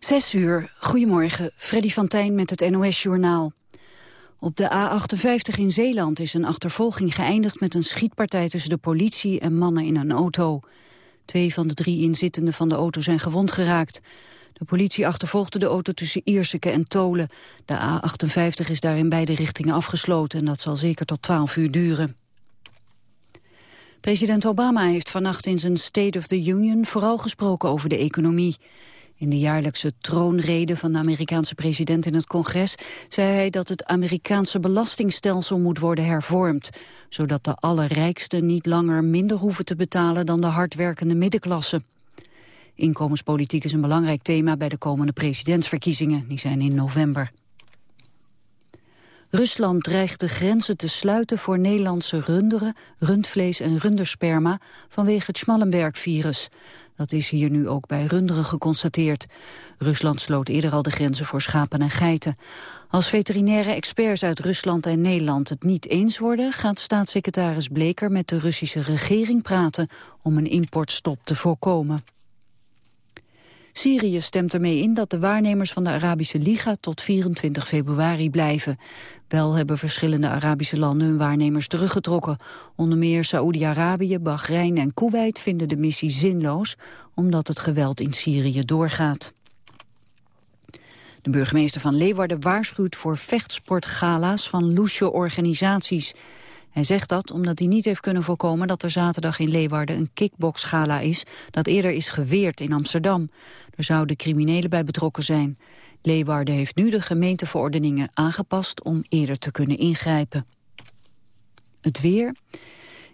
Zes uur, goedemorgen, Freddy van Tijn met het NOS-journaal. Op de A58 in Zeeland is een achtervolging geëindigd met een schietpartij tussen de politie en mannen in een auto. Twee van de drie inzittenden van de auto zijn gewond geraakt. De politie achtervolgde de auto tussen Ierseke en Tolen. De A58 is daar in beide richtingen afgesloten en dat zal zeker tot 12 uur duren. President Obama heeft vannacht in zijn State of the Union vooral gesproken over de economie. In de jaarlijkse troonrede van de Amerikaanse president in het congres zei hij dat het Amerikaanse belastingstelsel moet worden hervormd, zodat de allerrijksten niet langer minder hoeven te betalen dan de hardwerkende middenklasse. Inkomenspolitiek is een belangrijk thema bij de komende presidentsverkiezingen, die zijn in november. Rusland dreigt de grenzen te sluiten voor Nederlandse runderen, rundvlees en rundersperma vanwege het Schmallenberg-virus. Dat is hier nu ook bij runderen geconstateerd. Rusland sloot eerder al de grenzen voor schapen en geiten. Als veterinaire experts uit Rusland en Nederland het niet eens worden... gaat staatssecretaris Bleker met de Russische regering praten... om een importstop te voorkomen. Syrië stemt ermee in dat de waarnemers van de Arabische Liga tot 24 februari blijven. Wel hebben verschillende Arabische landen hun waarnemers teruggetrokken. Onder meer Saoedi-Arabië, Bahrein en Kuwait vinden de missie zinloos, omdat het geweld in Syrië doorgaat. De burgemeester van Leeuwarden waarschuwt voor vechtsportgala's van loesje organisaties. Hij zegt dat omdat hij niet heeft kunnen voorkomen dat er zaterdag in Leeuwarden een kickboxgala is dat eerder is geweerd in Amsterdam. Er zouden criminelen bij betrokken zijn. Leeuwarden heeft nu de gemeenteverordeningen aangepast om eerder te kunnen ingrijpen. Het weer.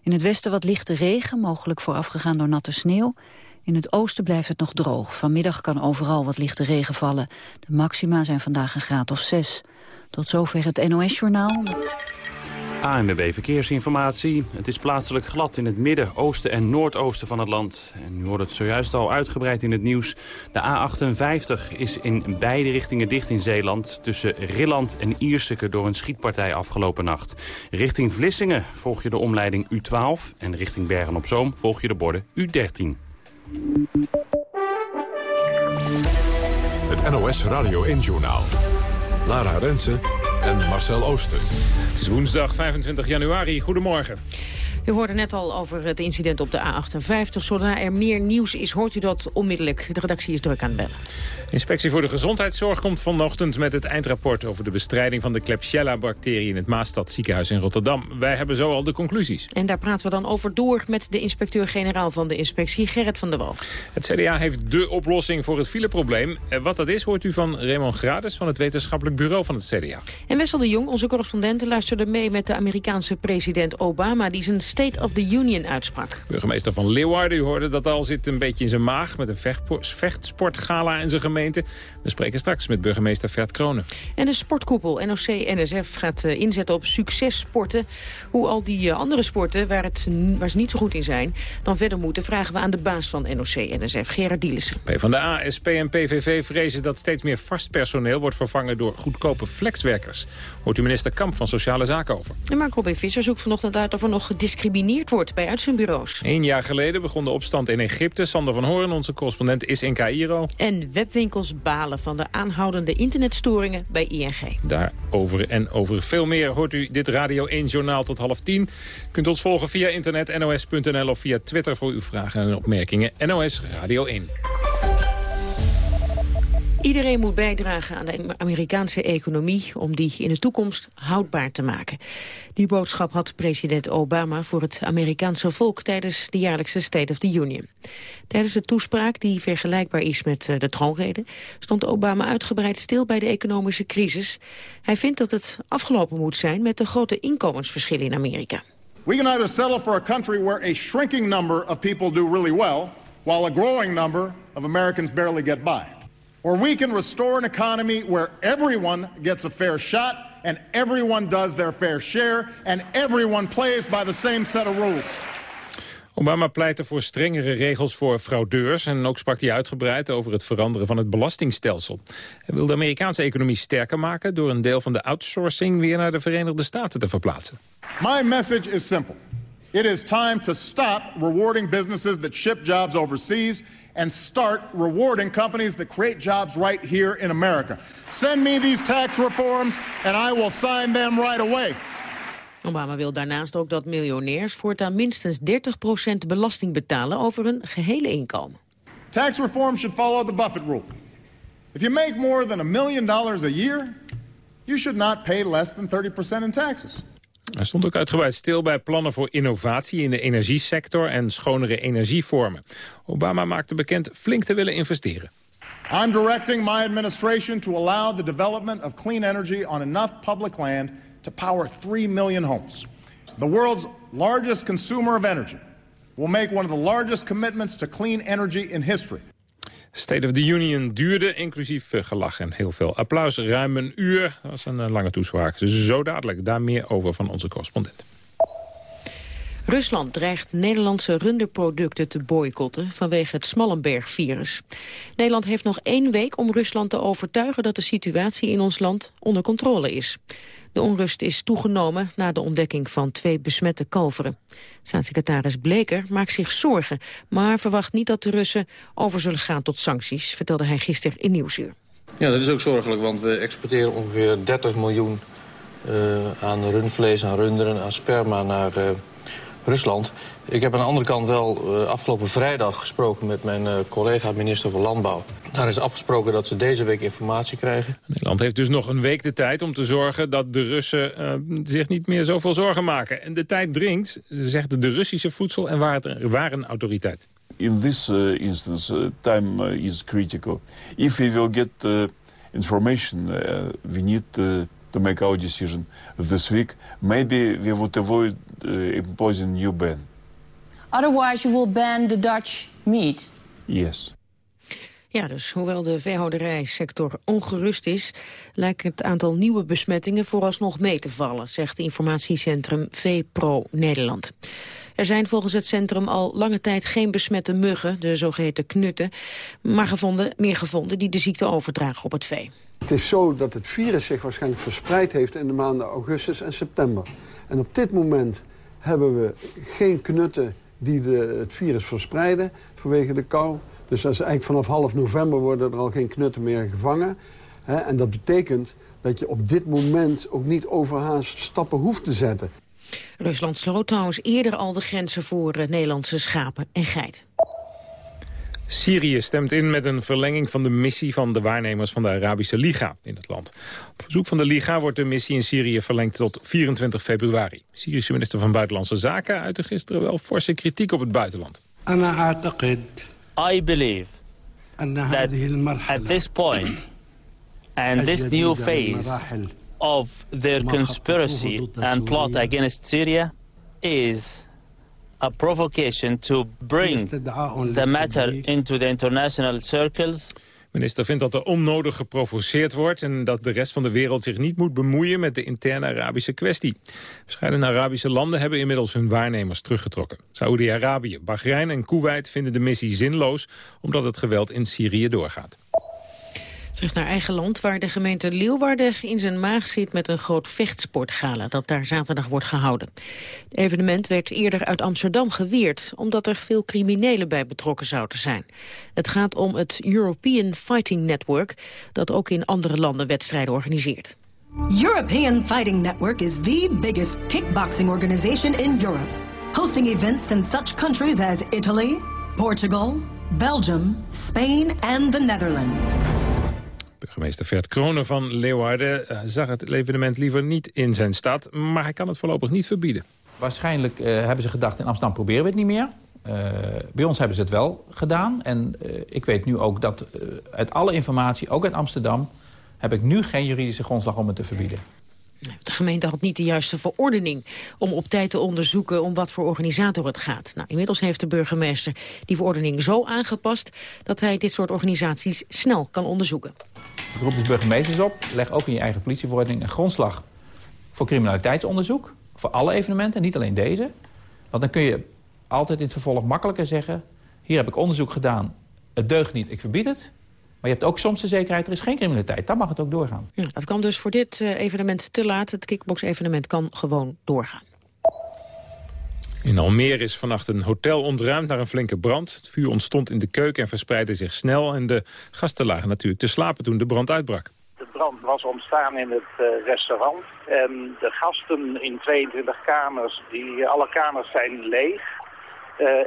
In het westen wat lichte regen, mogelijk voorafgegaan door natte sneeuw. In het oosten blijft het nog droog. Vanmiddag kan overal wat lichte regen vallen. De maxima zijn vandaag een graad of zes. Tot zover het NOS-journaal. ANWB Verkeersinformatie. Het is plaatselijk glad in het midden, oosten en noordoosten van het land. En nu wordt het zojuist al uitgebreid in het nieuws. De A58 is in beide richtingen dicht in Zeeland... tussen Rilland en Ierseke door een schietpartij afgelopen nacht. Richting Vlissingen volg je de omleiding U12... en richting Bergen-op-Zoom volg je de borden U13. Het NOS Radio 1-journaal. Lara Rensen en Marcel Ooster. Het is woensdag 25 januari. Goedemorgen. U hoorde net al over het incident op de A58. Zodra er meer nieuws is, hoort u dat onmiddellijk. De redactie is druk aan het bellen. Inspectie voor de Gezondheidszorg komt vanochtend met het eindrapport... over de bestrijding van de Klebsiella-bacterie in het Maastad ziekenhuis in Rotterdam. Wij hebben zo al de conclusies. En daar praten we dan over door met de inspecteur-generaal van de inspectie, Gerrit van der Wal. Het CDA heeft de oplossing voor het fileprobleem. Eh, wat dat is, hoort u van Raymond Grades van het wetenschappelijk bureau van het CDA. En Wessel de Jong, onze correspondent, luisterde mee met de Amerikaanse president Obama... die zijn State of the Union uitsprak. Burgemeester van Leeuwarden, u hoorde dat al, zit een beetje in zijn maag... met een vechtsportgala in zijn gemeente. We spreken straks met burgemeester Vert Kronen. En de sportkoepel NOC-NSF gaat uh, inzetten op successporten. Hoe al die uh, andere sporten, waar, het, waar ze niet zo goed in zijn... dan verder moeten, vragen we aan de baas van NOC-NSF, Gerard Dielissen. Van de ASP en PVV vrezen dat steeds meer vast personeel... wordt vervangen door goedkope flexwerkers. Hoort u minister Kamp van Sociale Zaken over. En Marco B. Visser zoekt vanochtend uit of er nog gediscrimineerd wordt bij uitzendbureaus. Een jaar geleden begon de opstand in Egypte. Sander van Hoorn, onze correspondent, is in Cairo. En webwinkels balen van de aanhoudende internetstoringen bij ING. Daarover en over veel meer hoort u dit Radio 1-journaal tot half tien. Kunt ons volgen via internet nos.nl of via Twitter voor uw vragen en opmerkingen. NOS Radio 1. Iedereen moet bijdragen aan de Amerikaanse economie om die in de toekomst houdbaar te maken. Die boodschap had president Obama voor het Amerikaanse volk tijdens de jaarlijkse State of the Union. Tijdens de toespraak, die vergelijkbaar is met eh, de troonrede, stond Obama uitgebreid stil bij de economische crisis. Hij vindt dat het afgelopen moet zijn met de grote inkomensverschillen in Amerika. We can either settle for a country where a shrinking number of people do really well, while a growing number of Americans barely get by. Or we can restore an economy where everyone gets a fair shot and everyone does their fair share and everyone plays by the same set of rules. Obama pleitte voor strengere regels voor fraudeurs... en ook sprak hij uitgebreid over het veranderen van het belastingstelsel. Hij wil de Amerikaanse economie sterker maken... door een deel van de outsourcing weer naar de Verenigde Staten te verplaatsen. My message is simple. It is time to stop rewarding businesses that ship jobs overseas and start rewarding companies that create jobs right here in America. Send me these tax reforms and I will sign them right away. Obama wil daarnaast ook dat miljonairs voortaan minstens 30% belasting betalen over hun gehele inkomen. Tax reform should follow the Buffett rule. If you make more than a million dollars a year, you should not pay less than 30% in taxes. Hij stond ook uitgebreid stil bij plannen voor innovatie in de energiesector en schonere energievormen. Obama maakte bekend flink te willen investeren. I'm directing my administration to allow the development of clean energy on enough public land to power 3 million homes. The world's largest consumer of energy will make one of the largest commitments to clean energy in history. State of the Union duurde, inclusief uh, gelach en heel veel applaus. Ruim een uur, dat was een uh, lange toespraak. Dus zo dadelijk, daar meer over van onze correspondent. Rusland dreigt Nederlandse runderproducten te boycotten vanwege het Smallenberg-virus. Nederland heeft nog één week om Rusland te overtuigen dat de situatie in ons land onder controle is. De onrust is toegenomen na de ontdekking van twee besmette kalveren. Staatssecretaris Bleker maakt zich zorgen, maar verwacht niet dat de Russen over zullen gaan tot sancties, vertelde hij gisteren in Nieuwsuur. Ja, dat is ook zorgelijk, want we exporteren ongeveer 30 miljoen uh, aan rundvlees, aan runderen, aan sperma naar uh, Rusland. Ik heb aan de andere kant wel uh, afgelopen vrijdag gesproken met mijn uh, collega minister van Landbouw. Daar is afgesproken dat ze deze week informatie krijgen. Nederland heeft dus nog een week de tijd om te zorgen dat de Russen uh, zich niet meer zoveel zorgen maken. En de tijd dringt, zegt de Russische voedsel- en warenautoriteit. In this instance, time is critical. If we will get information, we need to make our decision this week. Maybe we would avoid imposing new ban. Otherwise you will ban the Dutch meat. Yes. Ja, dus hoewel de veehouderijsector ongerust is... lijkt het aantal nieuwe besmettingen vooralsnog mee te vallen... zegt informatiecentrum VPRO Nederland. Er zijn volgens het centrum al lange tijd geen besmette muggen, de zogeheten knutten, maar gevonden, meer gevonden die de ziekte overdragen op het vee. Het is zo dat het virus zich waarschijnlijk verspreid heeft in de maanden augustus en september. En op dit moment hebben we geen knutten die de, het virus verspreiden vanwege de kou. Dus dat is eigenlijk vanaf half november worden er al geen knutten meer gevangen. en dat betekent dat je op dit moment ook niet overhaast stappen hoeft te zetten. Rusland sloot trouwens eerder al de grenzen voor uh, Nederlandse schapen en geiten. Syrië stemt in met een verlenging van de missie van de waarnemers van de Arabische Liga in het land. Op verzoek van de Liga wordt de missie in Syrië verlengd tot 24 februari. Syrische minister van Buitenlandse Zaken uitte gisteren wel forse kritiek op het buitenland. I believe that at this point and this new phase of their conspiracy and plot against Syria is a provocation to bring the matter into the international circles. Minister vindt dat er onnodig geprovoceerd wordt... en dat de rest van de wereld zich niet moet bemoeien met de interne Arabische kwestie. Verschillende Arabische landen hebben inmiddels hun waarnemers teruggetrokken. Saoedi-Arabië, Bahrein en Kuwait vinden de missie zinloos... omdat het geweld in Syrië doorgaat. Terug naar eigen land, waar de gemeente Leeuwarden in zijn maag zit met een groot vechtsportgala dat daar zaterdag wordt gehouden. Het evenement werd eerder uit Amsterdam geweerd, omdat er veel criminelen bij betrokken zouden zijn. Het gaat om het European Fighting Network, dat ook in andere landen wedstrijden organiseert. European Fighting Network is the biggest kickboxing organization in Europe, hosting events in such countries as Italy, Portugal, Belgium, Spain and the Netherlands. Burgemeester Vert Kronen van Leeuwarden eh, zag het evenement liever niet in zijn stad... maar hij kan het voorlopig niet verbieden. Waarschijnlijk uh, hebben ze gedacht, in Amsterdam proberen we het niet meer. Uh, bij ons hebben ze het wel gedaan. En ik weet nu ook dat uit alle informatie, ook uit Amsterdam... heb ik nu geen juridische grondslag om het te verbieden. De gemeente had niet de juiste verordening om op tijd te onderzoeken om wat voor organisator het gaat. Nou, inmiddels heeft de burgemeester die verordening zo aangepast dat hij dit soort organisaties snel kan onderzoeken. Ik roep dus burgemeesters op, leg ook in je eigen politieverordening een grondslag voor criminaliteitsonderzoek. Voor alle evenementen, niet alleen deze. Want dan kun je altijd in het vervolg makkelijker zeggen... hier heb ik onderzoek gedaan, het deugt niet, ik verbied het. Maar je hebt ook soms de zekerheid, er is geen criminaliteit. Dan mag het ook doorgaan. Ja, dat kan dus voor dit uh, evenement te laat. Het kickbox-evenement kan gewoon doorgaan. In Almere is vannacht een hotel ontruimd naar een flinke brand. Het vuur ontstond in de keuken en verspreidde zich snel. En de gasten lagen natuurlijk te slapen toen de brand uitbrak. De brand was ontstaan in het uh, restaurant. En de gasten in 22 kamers, die, alle kamers zijn leeg.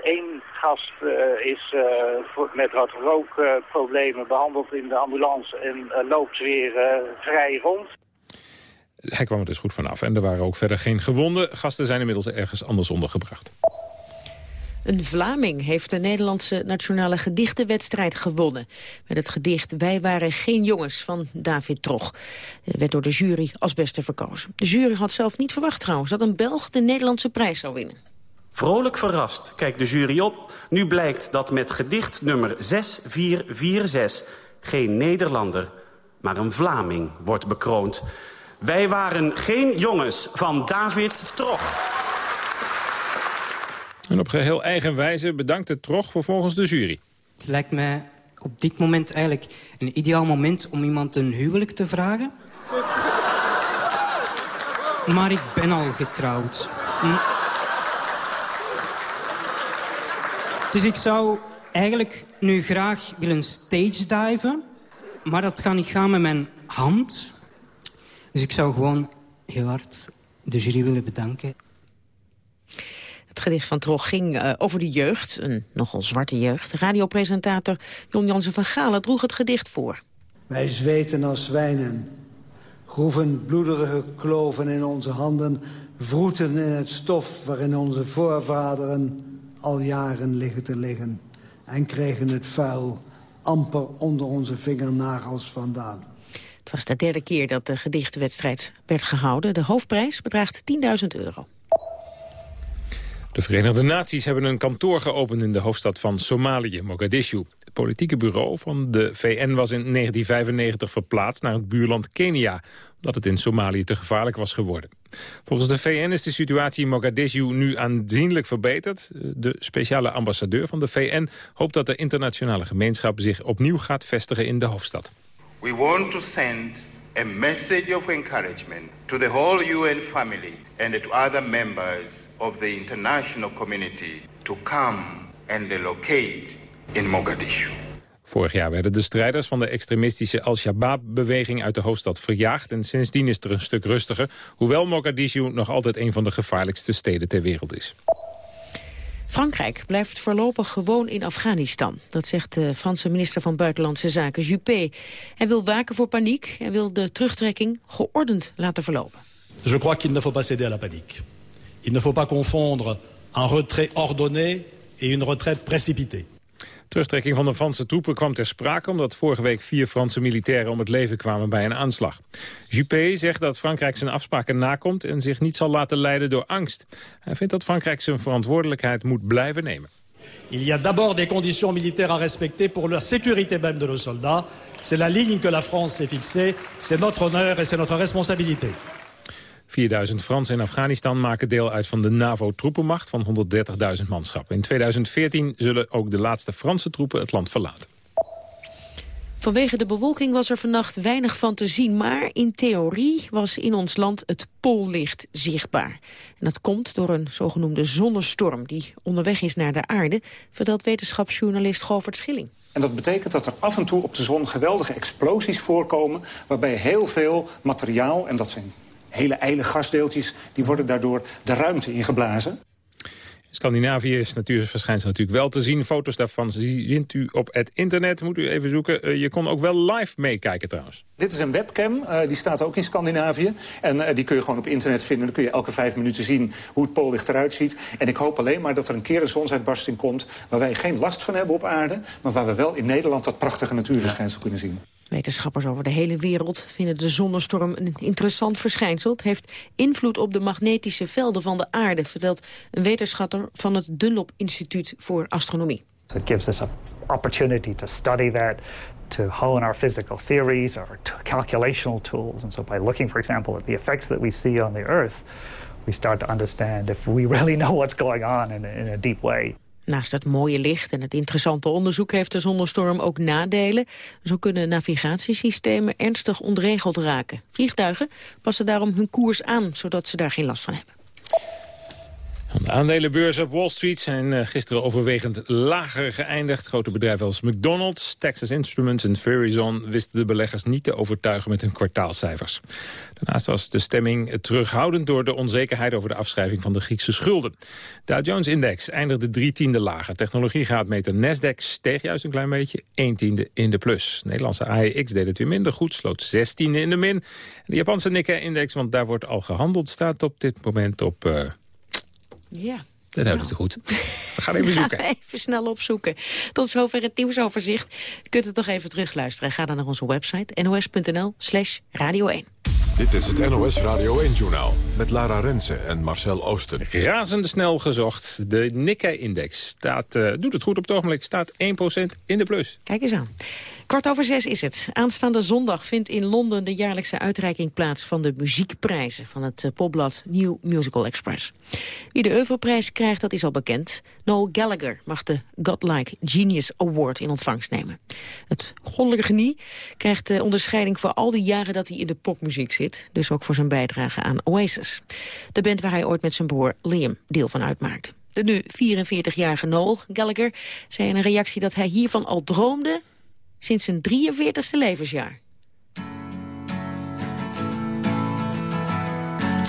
Eén uh, gast uh, is voor, met wat rookproblemen behandeld in de ambulance en loopt weer vrij rond. Hij kwam er dus goed vanaf en er waren ook verder geen gewonden. Gasten zijn inmiddels ergens anders ondergebracht. Een Vlaming heeft de Nederlandse nationale gedichtenwedstrijd gewonnen. Met het gedicht Wij waren geen jongens van David Trog. werd door de jury als beste verkozen. De jury had zelf niet verwacht trouwens dat een Belg de Nederlandse prijs zou winnen. Vrolijk verrast kijkt de jury op. Nu blijkt dat met gedicht nummer 6446 geen Nederlander, maar een Vlaming wordt bekroond. Wij waren geen jongens van David Trog. En op geheel eigen wijze bedankte Trog vervolgens de jury. Het lijkt me op dit moment eigenlijk een ideaal moment om iemand een huwelijk te vragen. Maar ik ben al getrouwd. Hm. Dus ik zou eigenlijk nu graag willen stage diven. Maar dat gaat niet gaan met mijn hand. Dus ik zou gewoon heel hard de jury willen bedanken. Het gedicht van Trog ging uh, over de jeugd, een nogal zwarte jeugd. Radiopresentator Jon Jansen van Galen droeg het gedicht voor. Wij zweten als zwijnen, groeven bloederige kloven in onze handen... vroeten in het stof waarin onze voorvaderen al jaren liggen te liggen... en kregen het vuil amper onder onze vingernagels vandaan. Het was de derde keer dat de gedichtenwedstrijd werd gehouden. De hoofdprijs bedraagt 10.000 euro. De Verenigde Naties hebben een kantoor geopend in de hoofdstad van Somalië, Mogadishu. Het politieke bureau van de VN was in 1995 verplaatst naar het buurland Kenia, omdat het in Somalië te gevaarlijk was geworden. Volgens de VN is de situatie in Mogadishu nu aanzienlijk verbeterd. De speciale ambassadeur van de VN hoopt dat de internationale gemeenschap zich opnieuw gaat vestigen in de hoofdstad. We want to send a message of encouragement to the whole UN family and to other members of the international community to come and locate in Mogadishu. Vorig jaar werden de strijders van de extremistische Al-Shabaab-beweging uit de hoofdstad verjaagd en sindsdien is er een stuk rustiger, hoewel Mogadishu nog altijd een van de gevaarlijkste steden ter wereld is. Frankrijk blijft voorlopig gewoon in Afghanistan. Dat zegt de Franse minister van Buitenlandse Zaken Juppé. Hij wil waken voor paniek en wil de terugtrekking geordend laten verlopen. Je crois qu'il ne faut pas céder à la panique. Il ne faut pas confondre un retrait ordonné et une retraite précipitée. Terugtrekking van de Franse troepen kwam ter sprake... omdat vorige week vier Franse militairen om het leven kwamen bij een aanslag. Juppé zegt dat Frankrijk zijn afspraken nakomt... en zich niet zal laten leiden door angst. Hij vindt dat Frankrijk zijn verantwoordelijkheid moet blijven nemen. Il y a d'abord des conditions militaires à respecter pour la sécurité même de nos soldats. C'est la ligne que la France s'est fixée. C'est notre honneur et c'est notre responsabilité. 4000 Fransen in Afghanistan maken deel uit van de NAVO-troepenmacht van 130.000 manschappen. In 2014 zullen ook de laatste Franse troepen het land verlaten. Vanwege de bewolking was er vannacht weinig van te zien, maar in theorie was in ons land het poollicht zichtbaar. En dat komt door een zogenoemde zonnestorm die onderweg is naar de aarde, vertelt wetenschapsjournalist Govert Schilling. En dat betekent dat er af en toe op de zon geweldige explosies voorkomen... waarbij heel veel materiaal, en dat zijn hele ijle gasdeeltjes... die worden daardoor de ruimte ingeblazen. Scandinavië is natuurverschijnsel natuurlijk wel te zien. Foto's daarvan ziet u op het internet. Moet u even zoeken. Eh, je kon ook wel live meekijken trouwens. Dit is een webcam. Uh, die staat ook in Scandinavië. En uh, die kun je gewoon op internet vinden. Dan kun je elke vijf minuten zien hoe het poollicht eruit ziet. En ik hoop alleen maar dat er een keer een zonsuitbarsting komt... waar wij geen last van hebben op aarde... maar waar we wel in Nederland dat prachtige natuurverschijnsel kunnen zien. Wetenschappers over de hele wereld vinden de zonnestorm een interessant verschijnsel. Het heeft invloed op de magnetische velden van de aarde, vertelt een wetenschapper van het Dunlop Instituut voor Astronomie. It gives us an opportunity to study that, to hone our physical theories, our calculational tools. And so by looking, for example, at the effects that we see on the Earth, we start to understand if we really know what's going on in in a deep way. Naast het mooie licht en het interessante onderzoek heeft de zonnestorm ook nadelen. Zo kunnen navigatiesystemen ernstig ontregeld raken. Vliegtuigen passen daarom hun koers aan, zodat ze daar geen last van hebben. Aandelenbeurzen op Wall Street zijn eh, gisteren overwegend lager geëindigd. Grote bedrijven als McDonald's, Texas Instruments en Verizon... wisten de beleggers niet te overtuigen met hun kwartaalcijfers. Daarnaast was de stemming terughoudend door de onzekerheid... over de afschrijving van de Griekse schulden. De Jones-index eindigde drie tiende lager. Technologiegraadmeter Nasdaq steeg juist een klein beetje, één tiende in de plus. Nederlandse AEX deed het weer minder goed, sloot zestiende in de min. De Japanse Nikkei-index, want daar wordt al gehandeld... staat op dit moment op... Uh, ja. Dat houdt het goed. We gaan even zoeken. even snel opzoeken. Tot zover het nieuwsoverzicht. Je kunt het nog even terugluisteren. Ga dan naar onze website nos.nl slash radio 1. Dit is het NOS Radio 1-journaal met Lara Rensen en Marcel Oosten. Razendsnel gezocht. De Nikkei-index uh, doet het goed op het ogenblik. Staat 1% in de plus. Kijk eens aan. Kwart over zes is het. Aanstaande zondag vindt in Londen de jaarlijkse uitreiking plaats van de muziekprijzen van het eh, popblad New Musical Express. Wie de Europrijs krijgt, dat is al bekend. Noel Gallagher mag de Godlike Genius Award in ontvangst nemen. Het goddelijke genie krijgt de onderscheiding voor al die jaren dat hij in de popmuziek zit. Dus ook voor zijn bijdrage aan Oasis. De band waar hij ooit met zijn broer Liam deel van uitmaakte. De nu 44-jarige Noel Gallagher zei in een reactie dat hij hiervan al droomde sinds zijn 43ste levensjaar.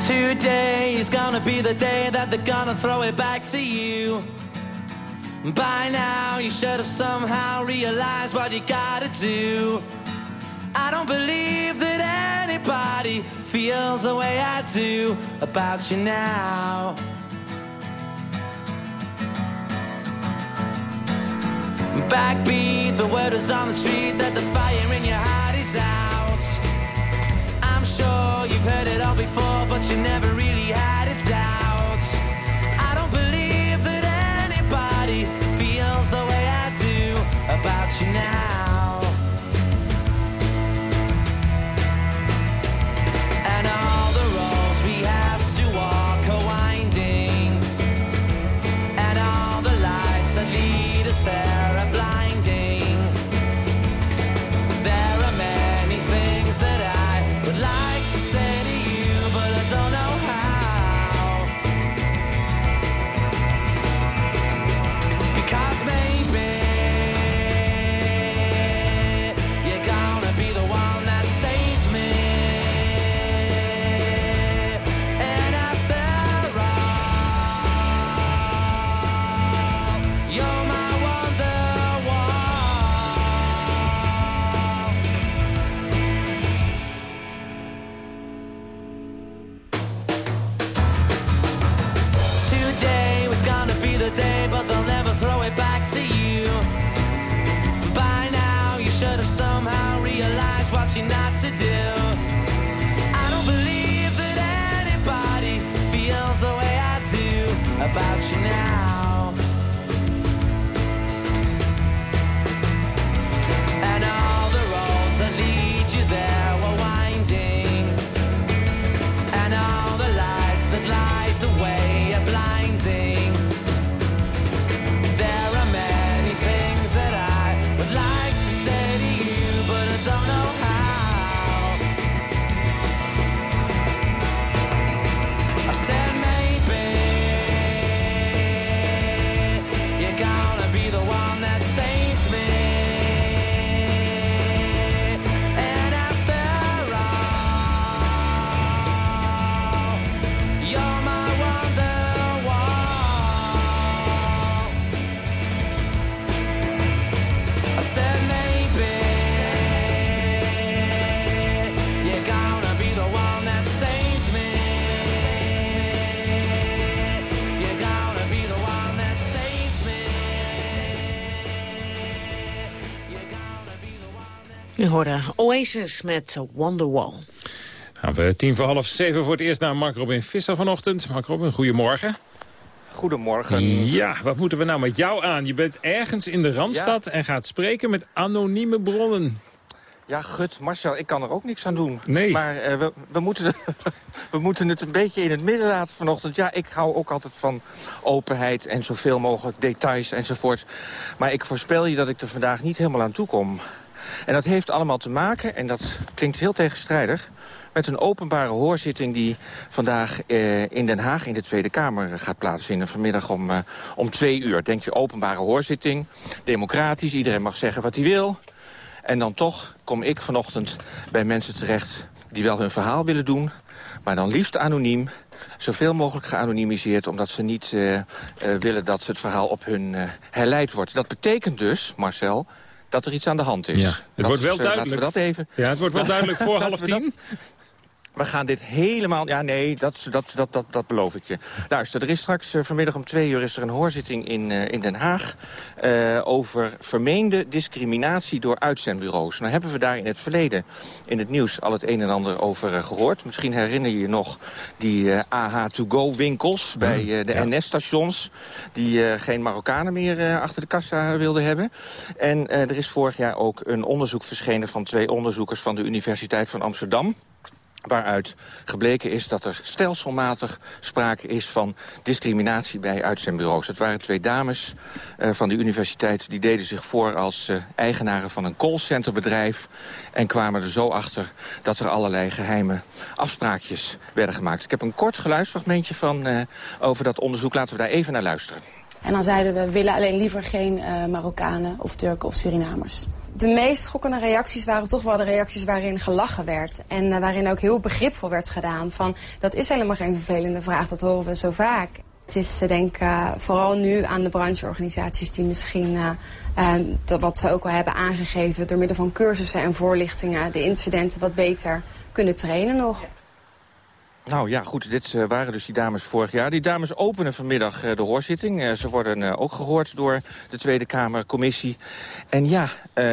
Today is gonna be the day that they're gonna throw it back to you. By now you should have somehow realized what you gotta do. I don't believe that anybody feels the way I do about you now. Backbeat, the word is on the street that the fire in your heart is out. I'm sure you've heard it all before, but you never really had a doubt. Hoorde Oasis met Wonderwall. Gaan we tien voor half zeven voor het eerst naar Mark Robin Visser vanochtend. Mark Robin, goedemorgen. Goedemorgen. Ja, wat moeten we nou met jou aan? Je bent ergens in de Randstad en gaat spreken met anonieme bronnen. Ja, gut, Marcel, ik kan er ook niks aan doen. Nee. Maar eh, we, we, moeten, we moeten het een beetje in het midden laten vanochtend. Ja, ik hou ook altijd van openheid en zoveel mogelijk details enzovoort. Maar ik voorspel je dat ik er vandaag niet helemaal aan toe kom. En dat heeft allemaal te maken, en dat klinkt heel tegenstrijdig... met een openbare hoorzitting die vandaag eh, in Den Haag in de Tweede Kamer gaat plaatsvinden. Vanmiddag om, uh, om twee uur. Denk je openbare hoorzitting, democratisch, iedereen mag zeggen wat hij wil. En dan toch kom ik vanochtend bij mensen terecht die wel hun verhaal willen doen... maar dan liefst anoniem, zoveel mogelijk geanonimiseerd... omdat ze niet uh, uh, willen dat het verhaal op hun uh, herleid wordt. Dat betekent dus, Marcel, dat er iets aan de hand is. Ja. Het dat wordt wel is, duidelijk. dat even... Ja, het wordt wel duidelijk voor half tien. We gaan dit helemaal... Ja, nee, dat, dat, dat, dat, dat beloof ik je. Luister, er is straks uh, vanmiddag om twee uur is er een hoorzitting in, uh, in Den Haag... Uh, over vermeende discriminatie door uitzendbureaus. Nou hebben we daar in het verleden in het nieuws al het een en ander over gehoord. Misschien herinner je je nog die AH-to-go-winkels bij de ja. NS-stations... die geen Marokkanen meer achter de kassa wilden hebben. En er is vorig jaar ook een onderzoek verschenen van twee onderzoekers... van de Universiteit van Amsterdam waaruit gebleken is dat er stelselmatig sprake is van discriminatie bij uitzendbureaus. Het waren twee dames uh, van de universiteit die deden zich voor als uh, eigenaren van een callcenterbedrijf en kwamen er zo achter dat er allerlei geheime afspraakjes werden gemaakt. Ik heb een kort geluidsfragmentje van uh, over dat onderzoek. Laten we daar even naar luisteren. En dan zeiden we, we willen alleen liever geen Marokkanen of Turken of Surinamers. De meest schokkende reacties waren toch wel de reacties waarin gelachen werd. En uh, waarin ook heel begripvol werd gedaan. Van, dat is helemaal geen vervelende vraag, dat horen we zo vaak. Het is, uh, denk ik, uh, vooral nu aan de brancheorganisaties die misschien, dat wat ze ook al hebben aangegeven... door middel van cursussen en voorlichtingen de incidenten wat beter kunnen trainen nog. Nou ja, goed, dit uh, waren dus die dames vorig jaar. Die dames openen vanmiddag uh, de hoorzitting. Uh, ze worden ook gehoord door de Tweede Kamercommissie. En ja,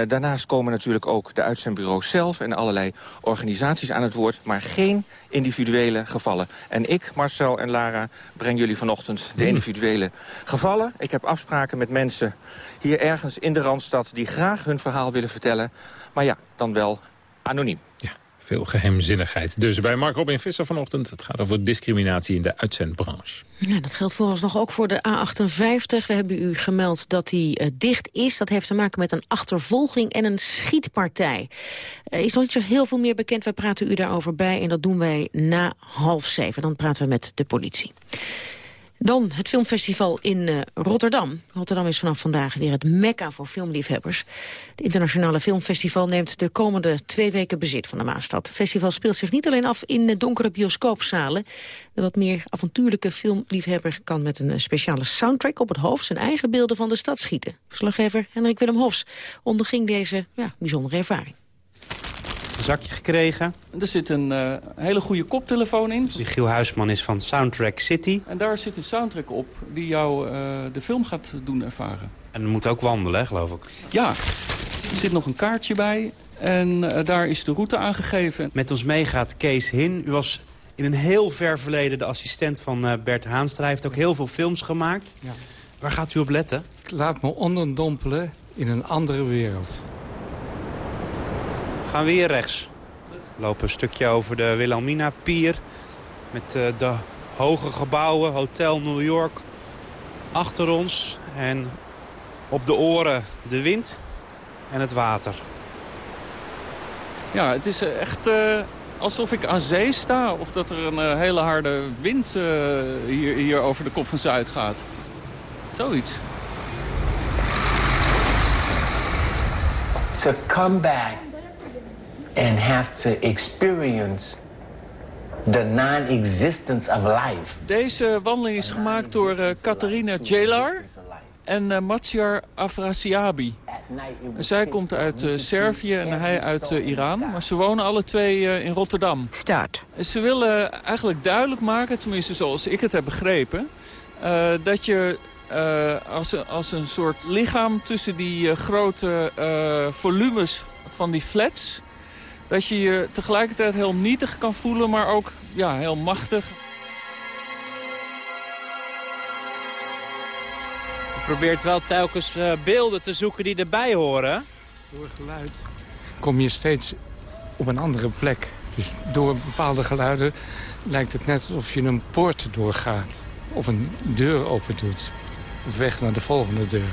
daarnaast komen natuurlijk ook de uitzendbureaus zelf... en allerlei organisaties aan het woord, maar geen individuele gevallen. En ik, Marcel en Lara, breng jullie vanochtend de individuele gevallen. Ik heb afspraken met mensen hier ergens in de Randstad... die graag hun verhaal willen vertellen. Maar ja, dan wel anoniem. Ja. Veel geheimzinnigheid. Dus bij Mark Robin Visser vanochtend. Het gaat over discriminatie in de uitzendbranche. Ja, dat geldt vooralsnog ook voor de A58. We hebben u gemeld dat die uh, dicht is. Dat heeft te maken met een achtervolging en een schietpartij. Er is nog niet zo heel veel meer bekend. Wij praten u daarover bij en dat doen wij na half zeven. Dan praten we met de politie. Dan het filmfestival in uh, Rotterdam. Rotterdam is vanaf vandaag weer het mekka voor filmliefhebbers. Het internationale filmfestival neemt de komende twee weken bezit van de Maastad. Het festival speelt zich niet alleen af in donkere bioscoopzalen. De wat meer avontuurlijke filmliefhebber kan met een speciale soundtrack op het hoofd... zijn eigen beelden van de stad schieten. Verslaggever Henrik Willem Hofs onderging deze ja, bijzondere ervaring zakje gekregen. Er zit een uh, hele goede koptelefoon in. Giel Huisman is van Soundtrack City. En daar zit een soundtrack op die jou uh, de film gaat doen ervaren. En we moeten ook wandelen, geloof ik. Ja, er zit nog een kaartje bij en uh, daar is de route aangegeven. Met ons meegaat Kees Hin. U was in een heel ver verleden de assistent van Bert Haanstra. Hij heeft ook heel veel films gemaakt. Ja. Waar gaat u op letten? Ik laat me onderdompelen in een andere wereld gaan we hier rechts. We lopen een stukje over de Wilhelmina-pier. Met uh, de hoge gebouwen, Hotel New York achter ons. En op de oren de wind en het water. Ja, het is echt uh, alsof ik aan zee sta. Of dat er een uh, hele harde wind hier, hier over de kop van Zuid gaat. Zoiets. To come back and have to experience the non-existence of life. Deze wandeling is gemaakt door uh, Catharina Jelar en uh, Matsiar Afrasiabi. En zij komt uit uh, Servië en hij uit uh, Iran. Maar ze wonen alle twee uh, in Rotterdam. Start. Ze willen eigenlijk duidelijk maken, tenminste zoals ik het heb begrepen... dat je als, als een soort lichaam tussen die grote volumes van die flats dat je je tegelijkertijd heel nietig kan voelen, maar ook ja, heel machtig. Je probeert wel telkens uh, beelden te zoeken die erbij horen. Door geluid kom je steeds op een andere plek. Dus door bepaalde geluiden lijkt het net alsof je een poort doorgaat. Of een deur open doet. Of weg naar de volgende deur.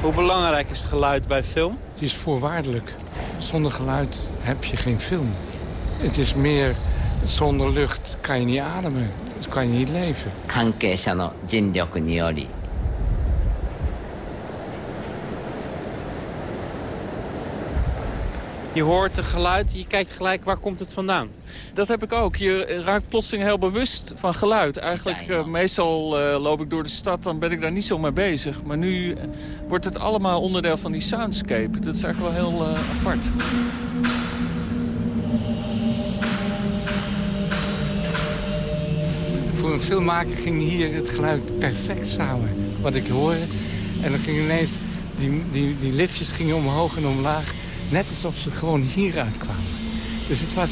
Hoe belangrijk is geluid bij film? Het is voorwaardelijk. Zonder geluid heb je geen film. Het is meer, zonder lucht kan je niet ademen. Dus kan je niet leven. Je hoort het geluid, je kijkt gelijk waar komt het vandaan. Dat heb ik ook. Je raakt plotseling heel bewust van geluid. Eigenlijk, uh, meestal uh, loop ik door de stad, dan ben ik daar niet zo mee bezig. Maar nu wordt het allemaal onderdeel van die soundscape. Dat is eigenlijk wel heel uh, apart. Voor een filmmaker ging hier het geluid perfect samen. Wat ik hoorde. En dan gingen ineens die, die, die liftjes gingen omhoog en omlaag. Net alsof ze gewoon hieruit kwamen. Dus het was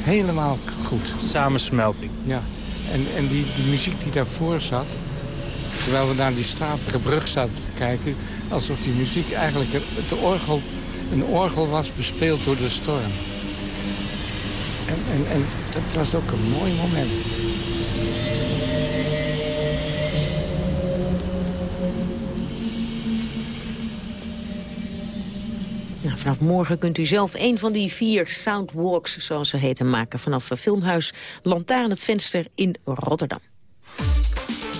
helemaal goed. Samensmelting. Ja. En, en die, die muziek die daarvoor zat... terwijl we naar die statige brug zaten te kijken... alsof die muziek eigenlijk het orgel, een orgel was bespeeld door de storm. En, en, en dat was ook een mooi moment. Vanaf morgen kunt u zelf een van die vier soundwalks, zoals ze heten, maken... vanaf Filmhuis Lantaarn het Venster in Rotterdam.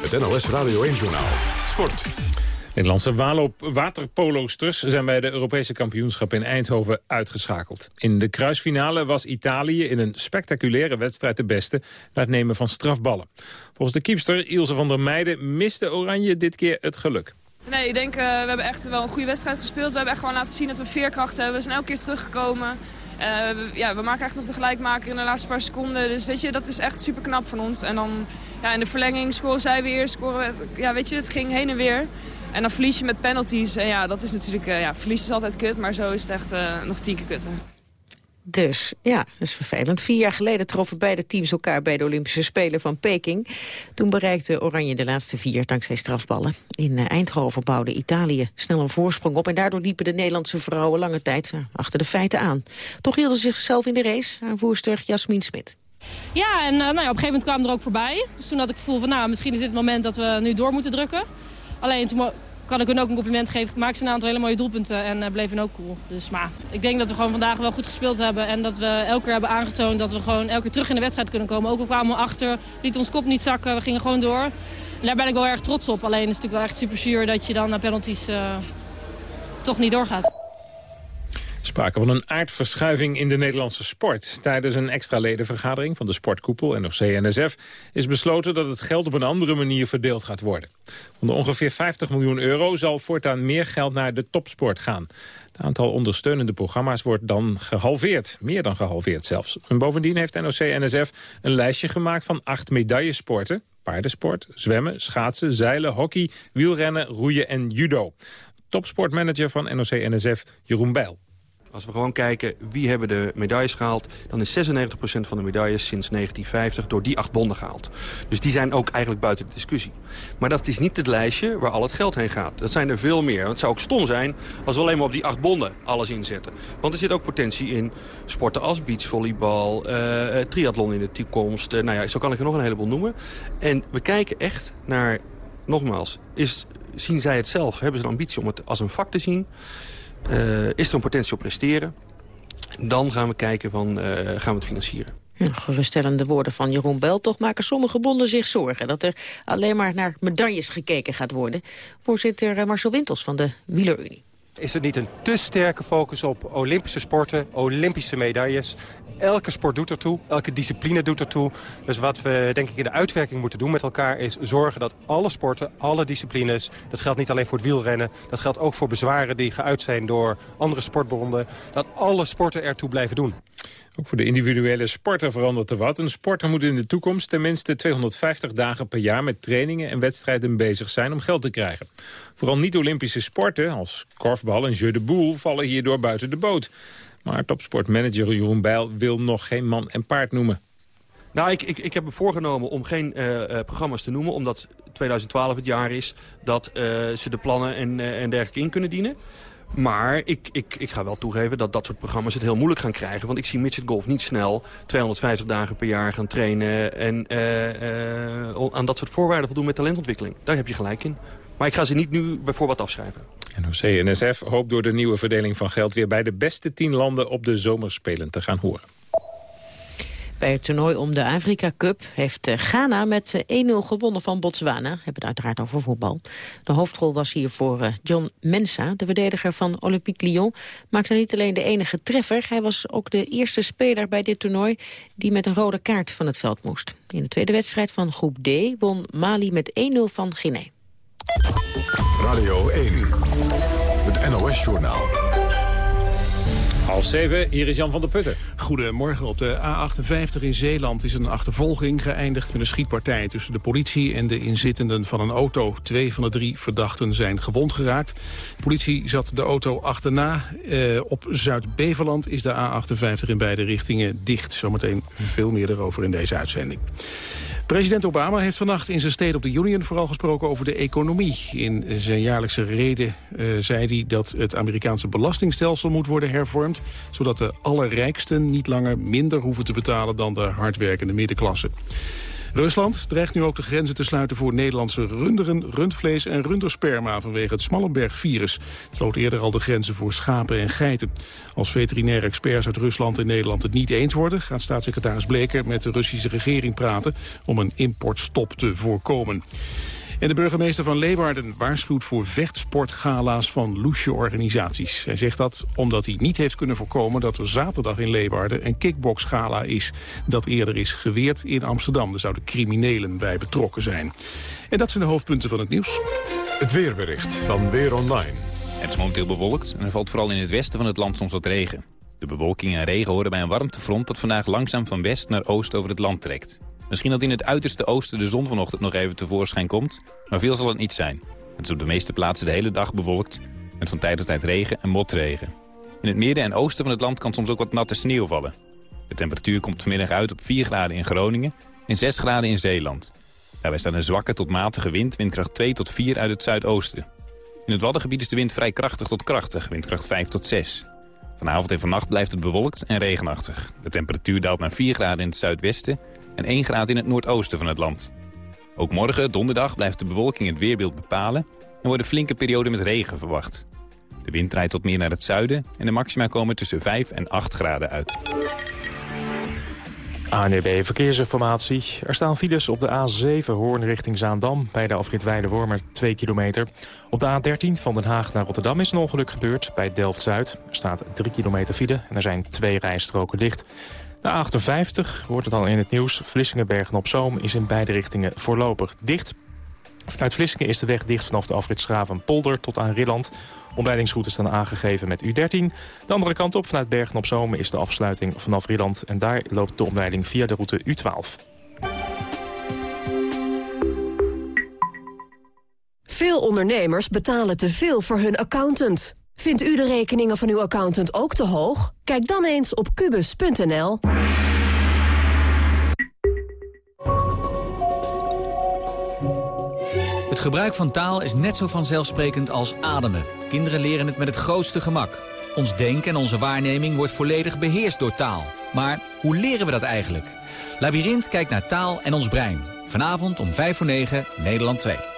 Het NLS Radio 1-journaal. Sport. Nederlandse waterpolosters zijn bij de Europese kampioenschap in Eindhoven uitgeschakeld. In de kruisfinale was Italië in een spectaculaire wedstrijd de beste na het nemen van strafballen. Volgens de kiepster Ilse van der Meijden miste Oranje dit keer het geluk. Nee, ik denk uh, we hebben echt wel een goede wedstrijd gespeeld. We hebben echt gewoon laten zien dat we veerkracht hebben. We zijn elke keer teruggekomen. Uh, ja, we maken echt nog de gelijkmaker in de laatste paar seconden. Dus weet je, dat is echt super knap van ons. En dan ja, in de verlenging scoren zij weer, scoren ja, weet je, het ging heen en weer. En dan verlies je met penalties. En ja, dat is natuurlijk, uh, ja, verlies is altijd kut, maar zo is het echt nog tien keer kutter. Dus ja, dat is vervelend. Vier jaar geleden troffen beide teams elkaar bij de Olympische Spelen van Peking. Toen bereikte Oranje de laatste vier dankzij strafballen. In eh, Eindhoven bouwde Italië snel een voorsprong op... en daardoor liepen de Nederlandse vrouwen lange tijd eh, achter de feiten aan. Toch hielden ze zichzelf in de race, aanvoerster Jasmin Smit. Ja, en nou ja, op een gegeven moment kwamen er ook voorbij. Dus toen had ik het gevoel van, nou, misschien is dit het moment dat we nu door moeten drukken. Alleen toen kan ik hun ook een compliment geven. Maak ze een aantal hele mooie doelpunten en uh, bleven ook cool. Dus maar ik denk dat we gewoon vandaag wel goed gespeeld hebben. En dat we elke keer hebben aangetoond dat we gewoon elke keer terug in de wedstrijd kunnen komen. Ook al kwamen we achter, liet ons kop niet zakken, we gingen gewoon door. En daar ben ik wel erg trots op. Alleen is het natuurlijk wel echt super zuur dat je dan naar penalties uh, toch niet doorgaat. Sprake van een aardverschuiving in de Nederlandse sport. Tijdens een extra ledenvergadering van de sportkoepel NOC-NSF... is besloten dat het geld op een andere manier verdeeld gaat worden. Van de ongeveer 50 miljoen euro zal voortaan meer geld naar de topsport gaan. Het aantal ondersteunende programma's wordt dan gehalveerd. Meer dan gehalveerd zelfs. En bovendien heeft NOC-NSF een lijstje gemaakt van acht medaillesporten. Paardensport, zwemmen, schaatsen, zeilen, hockey, wielrennen, roeien en judo. Topsportmanager van NOC-NSF, Jeroen Bijl. Als we gewoon kijken wie hebben de medailles gehaald... dan is 96% van de medailles sinds 1950 door die acht bonden gehaald. Dus die zijn ook eigenlijk buiten de discussie. Maar dat is niet het lijstje waar al het geld heen gaat. Dat zijn er veel meer. Het zou ook stom zijn als we alleen maar op die acht bonden alles inzetten. Want er zit ook potentie in sporten als beachvolleybal, uh, triathlon in de toekomst. Uh, nou ja, zo kan ik er nog een heleboel noemen. En we kijken echt naar, nogmaals, is, zien zij het zelf? Hebben ze de ambitie om het als een vak te zien? Uh, is er een potentie op presteren? Dan gaan we kijken van, uh, gaan we het financieren. Ja, geruststellende woorden van Jeroen Bel. Toch maken sommige bonden zich zorgen dat er alleen maar naar medailles gekeken gaat worden. Voorzitter eh, Marcel Wintels van de Wielerunie. Is het niet een te sterke focus op Olympische sporten, Olympische medailles elke sport doet ertoe, elke discipline doet ertoe. Dus wat we denk ik in de uitwerking moeten doen met elkaar... is zorgen dat alle sporten, alle disciplines... dat geldt niet alleen voor het wielrennen... dat geldt ook voor bezwaren die geuit zijn door andere sportbonden... dat alle sporten ertoe blijven doen. Ook voor de individuele sporter verandert er wat. Een sporter moet in de toekomst tenminste 250 dagen per jaar... met trainingen en wedstrijden bezig zijn om geld te krijgen. Vooral niet-Olympische sporten, als korfbal en jeu de boule... vallen hierdoor buiten de boot. Maar topsportmanager Jeroen Bijl wil nog geen man en paard noemen. Nou, ik, ik, ik heb me voorgenomen om geen uh, programma's te noemen... omdat 2012 het jaar is dat uh, ze de plannen en, en dergelijke in kunnen dienen. Maar ik, ik, ik ga wel toegeven dat dat soort programma's het heel moeilijk gaan krijgen. Want ik zie midget golf niet snel 250 dagen per jaar gaan trainen... en aan dat soort voorwaarden voldoen met talentontwikkeling. Daar heb je gelijk in. Maar ik ga ze niet nu bijvoorbeeld afschrijven. NOC-NSF hoopt door de nieuwe verdeling van geld... weer bij de beste tien landen op de zomerspelen te gaan horen. Bij het toernooi om de Afrika Cup heeft eh, Ghana met 1-0 eh, gewonnen van Botswana. We hebben het uiteraard over voetbal. De hoofdrol was hier voor eh, John Mensa, de verdediger van Olympique Lyon. Maakte niet alleen de enige treffer, hij was ook de eerste speler bij dit toernooi... die met een rode kaart van het veld moest. In de tweede wedstrijd van groep D won Mali met 1-0 van Guinea. Radio 1, het NOS-journaal. Half zeven, hier is Jan van der Putten. Goedemorgen. Op de A58 in Zeeland is een achtervolging geëindigd met een schietpartij tussen de politie en de inzittenden van een auto. Twee van de drie verdachten zijn gewond geraakt. De politie zat de auto achterna. Eh, op Zuid-Beveland is de A58 in beide richtingen dicht. Zometeen veel meer erover in deze uitzending. President Obama heeft vannacht in zijn State of the Union vooral gesproken over de economie. In zijn jaarlijkse reden uh, zei hij dat het Amerikaanse belastingstelsel moet worden hervormd, zodat de allerrijksten niet langer minder hoeven te betalen dan de hardwerkende middenklasse. Rusland dreigt nu ook de grenzen te sluiten voor Nederlandse runderen, rundvlees en rundersperma vanwege het Smallenberg-virus. Het sloot eerder al de grenzen voor schapen en geiten. Als veterinaire experts uit Rusland en Nederland het niet eens worden, gaat staatssecretaris Bleker met de Russische regering praten om een importstop te voorkomen. En de burgemeester van Leeuwarden waarschuwt voor vechtsportgala's van loesje organisaties. Hij zegt dat omdat hij niet heeft kunnen voorkomen dat er zaterdag in Leeuwarden een kickboxgala is. Dat eerder is geweerd in Amsterdam. Er zouden criminelen bij betrokken zijn. En dat zijn de hoofdpunten van het nieuws. Het weerbericht van Weer Online. Het is momenteel bewolkt en er valt vooral in het westen van het land soms wat regen. De bewolking en regen horen bij een warmtefront dat vandaag langzaam van west naar oost over het land trekt. Misschien dat in het uiterste oosten de zon vanochtend nog even tevoorschijn komt, maar veel zal het niet zijn. Het is op de meeste plaatsen de hele dag bewolkt, met van tijd tot tijd regen en motregen. In het midden en oosten van het land kan soms ook wat natte sneeuw vallen. De temperatuur komt vanmiddag uit op 4 graden in Groningen en 6 graden in Zeeland. Daarbij staat een zwakke tot matige wind, windkracht 2 tot 4 uit het zuidoosten. In het Waddengebied is de wind vrij krachtig tot krachtig, windkracht 5 tot 6. Vanavond en vannacht blijft het bewolkt en regenachtig. De temperatuur daalt naar 4 graden in het zuidwesten en 1 graad in het noordoosten van het land. Ook morgen, donderdag, blijft de bewolking het weerbeeld bepalen... en worden flinke perioden met regen verwacht. De wind draait tot meer naar het zuiden en de maxima komen tussen 5 en 8 graden uit. ANEB Verkeersinformatie. Er staan files op de A7 Hoorn richting Zaandam... bij de afrit Weide-Wormer 2 kilometer. Op de A13 van Den Haag naar Rotterdam is een ongeluk gebeurd... bij Delft-Zuid. Er staat 3 kilometer file en er zijn twee rijstroken dicht. De A58 wordt het al in het nieuws. Vlissingen-Bergen-op-Zoom is in beide richtingen voorlopig dicht. Vanuit Vlissingen is de weg dicht vanaf de afrit Polder tot aan Rilland. Omleidingsroutes staan aangegeven met U13. De andere kant op, vanuit Bergen-op-Zoom, is de afsluiting vanaf Rilland. En daar loopt de omleiding via de route U12. Veel ondernemers betalen te veel voor hun accountant. Vindt u de rekeningen van uw accountant ook te hoog? Kijk dan eens op kubus.nl. Het gebruik van taal is net zo vanzelfsprekend als ademen. Kinderen leren het met het grootste gemak. Ons denken en onze waarneming wordt volledig beheerst door taal. Maar hoe leren we dat eigenlijk? Labyrinth kijkt naar taal en ons brein. Vanavond om 5 voor 9, Nederland 2.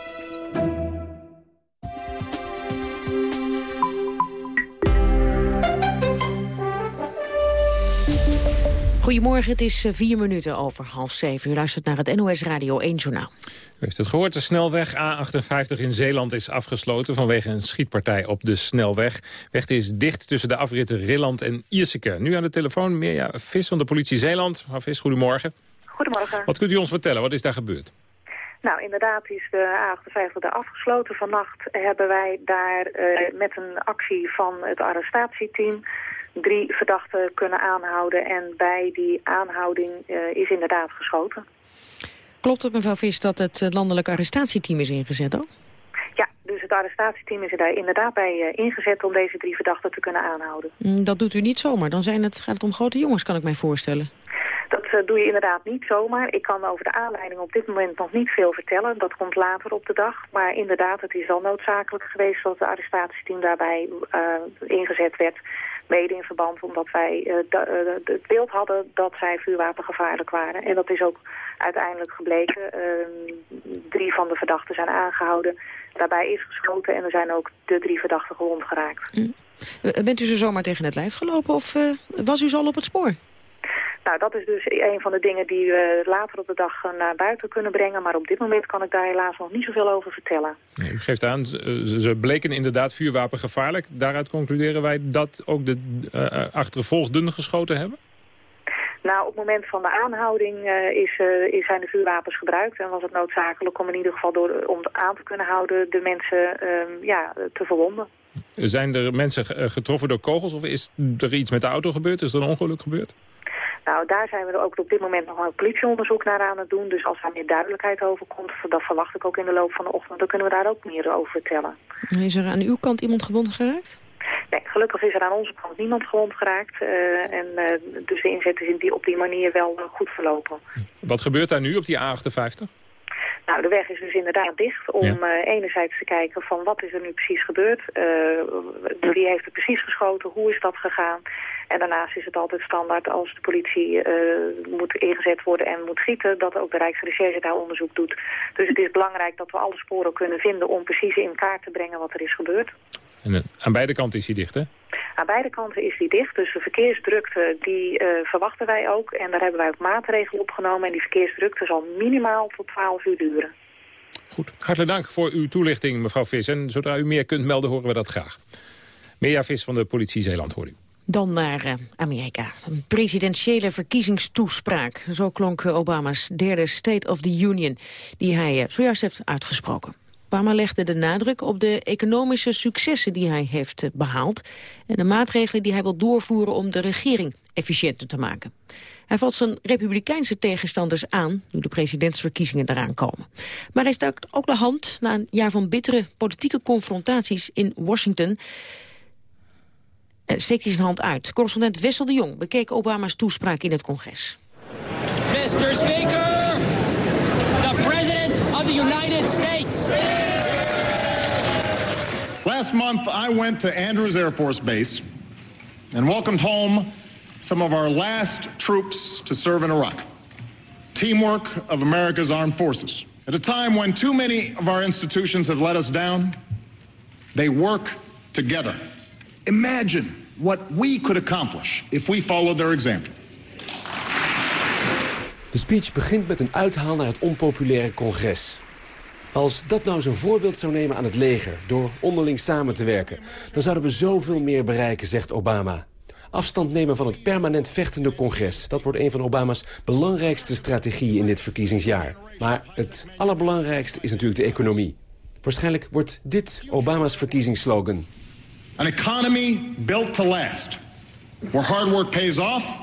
Goedemorgen, het is eh, vier minuten over half zeven. U luistert naar het NOS Radio 1 Journaal. U heeft het gehoord, de snelweg A58 in Zeeland is afgesloten... vanwege een schietpartij op de snelweg. De weg is dicht tussen de afritten Rilland en Ierseke. Nu aan de telefoon Mirja Vis van de politie Zeeland. Mevrouw Vis, goedemorgen. Goedemorgen. Wat kunt u ons vertellen? Wat is daar gebeurd? Nou, inderdaad is de A58 daar afgesloten. Vannacht hebben wij daar uh, met een actie van het arrestatieteam drie verdachten kunnen aanhouden. En bij die aanhouding uh, is inderdaad geschoten. Klopt het, mevrouw Vis, dat het eh, landelijk arrestatieteam is ingezet ook? Ja, dus het arrestatieteam is er daar inderdaad bij uh, ingezet om deze drie verdachten te kunnen aanhouden. Mm, dat doet u niet zomaar. Dan zijn het, gaat het om grote jongens, kan ik mij voorstellen. Dat doe je inderdaad niet zomaar. Ik kan over de aanleiding op dit moment nog niet veel vertellen. Dat komt later op de dag. Maar inderdaad, het is wel noodzakelijk geweest dat het arrestatieteam daarbij uh, ingezet werd. Mede in verband omdat wij uh, het beeld hadden dat zij vuurwapengevaarlijk waren. En dat is ook uiteindelijk gebleken. Ehm, drie van de verdachten zijn aangehouden. Daarbij is geschoten en er zijn ook de drie verdachten gewond geraakt. Mm. Bent u zo zomaar tegen het lijf gelopen of was u zo al op het spoor? Nou, dat is dus een van de dingen die we later op de dag naar buiten kunnen brengen. Maar op dit moment kan ik daar helaas nog niet zoveel over vertellen. u geeft aan, ze bleken inderdaad vuurwapengevaarlijk. Daaruit concluderen wij dat ook de uh, achtervolgden geschoten hebben? Nou, op het moment van de aanhouding uh, is, uh, zijn de vuurwapens gebruikt. En was het noodzakelijk om in ieder geval door, om aan te kunnen houden de mensen uh, ja, te verwonden. Zijn er mensen getroffen door kogels of is er iets met de auto gebeurd? Is er een ongeluk gebeurd? Nou, daar zijn we er ook op dit moment nog een politieonderzoek naar aan het doen. Dus als daar meer duidelijkheid over komt, dat verwacht ik ook in de loop van de ochtend, dan kunnen we daar ook meer over vertellen. Is er aan uw kant iemand gewond geraakt? Nee, gelukkig is er aan onze kant niemand gewond geraakt. Uh, en uh, dus de inzet is in die, op die manier wel uh, goed verlopen. Wat gebeurt daar nu op die A58? Nou, de weg is dus inderdaad dicht om ja. enerzijds te kijken van wat is er nu precies gebeurd. wie heeft er precies geschoten, hoe is dat gegaan. En daarnaast is het altijd standaard als de politie uh, moet ingezet worden en moet schieten... dat ook de Rijksrecherche daar onderzoek doet. Dus het is belangrijk dat we alle sporen kunnen vinden om precies in kaart te brengen wat er is gebeurd. En aan beide kanten is hij dicht, hè? Aan beide kanten is die dicht, dus de verkeersdrukte die uh, verwachten wij ook. En daar hebben wij ook maatregelen opgenomen. En die verkeersdrukte zal minimaal tot 12 uur duren. Goed, hartelijk dank voor uw toelichting, mevrouw Vis. En zodra u meer kunt melden, horen we dat graag. Mirja Vis van de politie Zeeland, hoor u. Dan naar uh, Amerika. Een presidentiële verkiezingstoespraak. Zo klonk Obama's derde State of the Union, die hij uh, zojuist heeft uitgesproken. Obama legde de nadruk op de economische successen die hij heeft uh, behaald... en de maatregelen die hij wil doorvoeren om de regering efficiënter te maken. Hij valt zijn republikeinse tegenstanders aan, nu de presidentsverkiezingen eraan komen. Maar hij stak ook de hand na een jaar van bittere politieke confrontaties in Washington steekt hij zijn hand uit. Correspondent Wessel de Jong bekeek Obama's toespraak in het congres. Mr. Speaker, United States. Last month I went to Andrews Air Force Base and welcomed home some of our last troops to serve in Iraq. Teamwork of America's armed forces. At a time when too many of our institutions have let us down, they work together. Imagine what we could accomplish if we followed their example. De speech begint met een uithaal naar het onpopulaire congres. Als dat nou zo'n voorbeeld zou nemen aan het leger... door onderling samen te werken... dan zouden we zoveel meer bereiken, zegt Obama. Afstand nemen van het permanent vechtende congres. Dat wordt een van Obama's belangrijkste strategieën in dit verkiezingsjaar. Maar het allerbelangrijkste is natuurlijk de economie. Waarschijnlijk wordt dit Obama's verkiezingsslogan. An economy built to last, where hard work pays off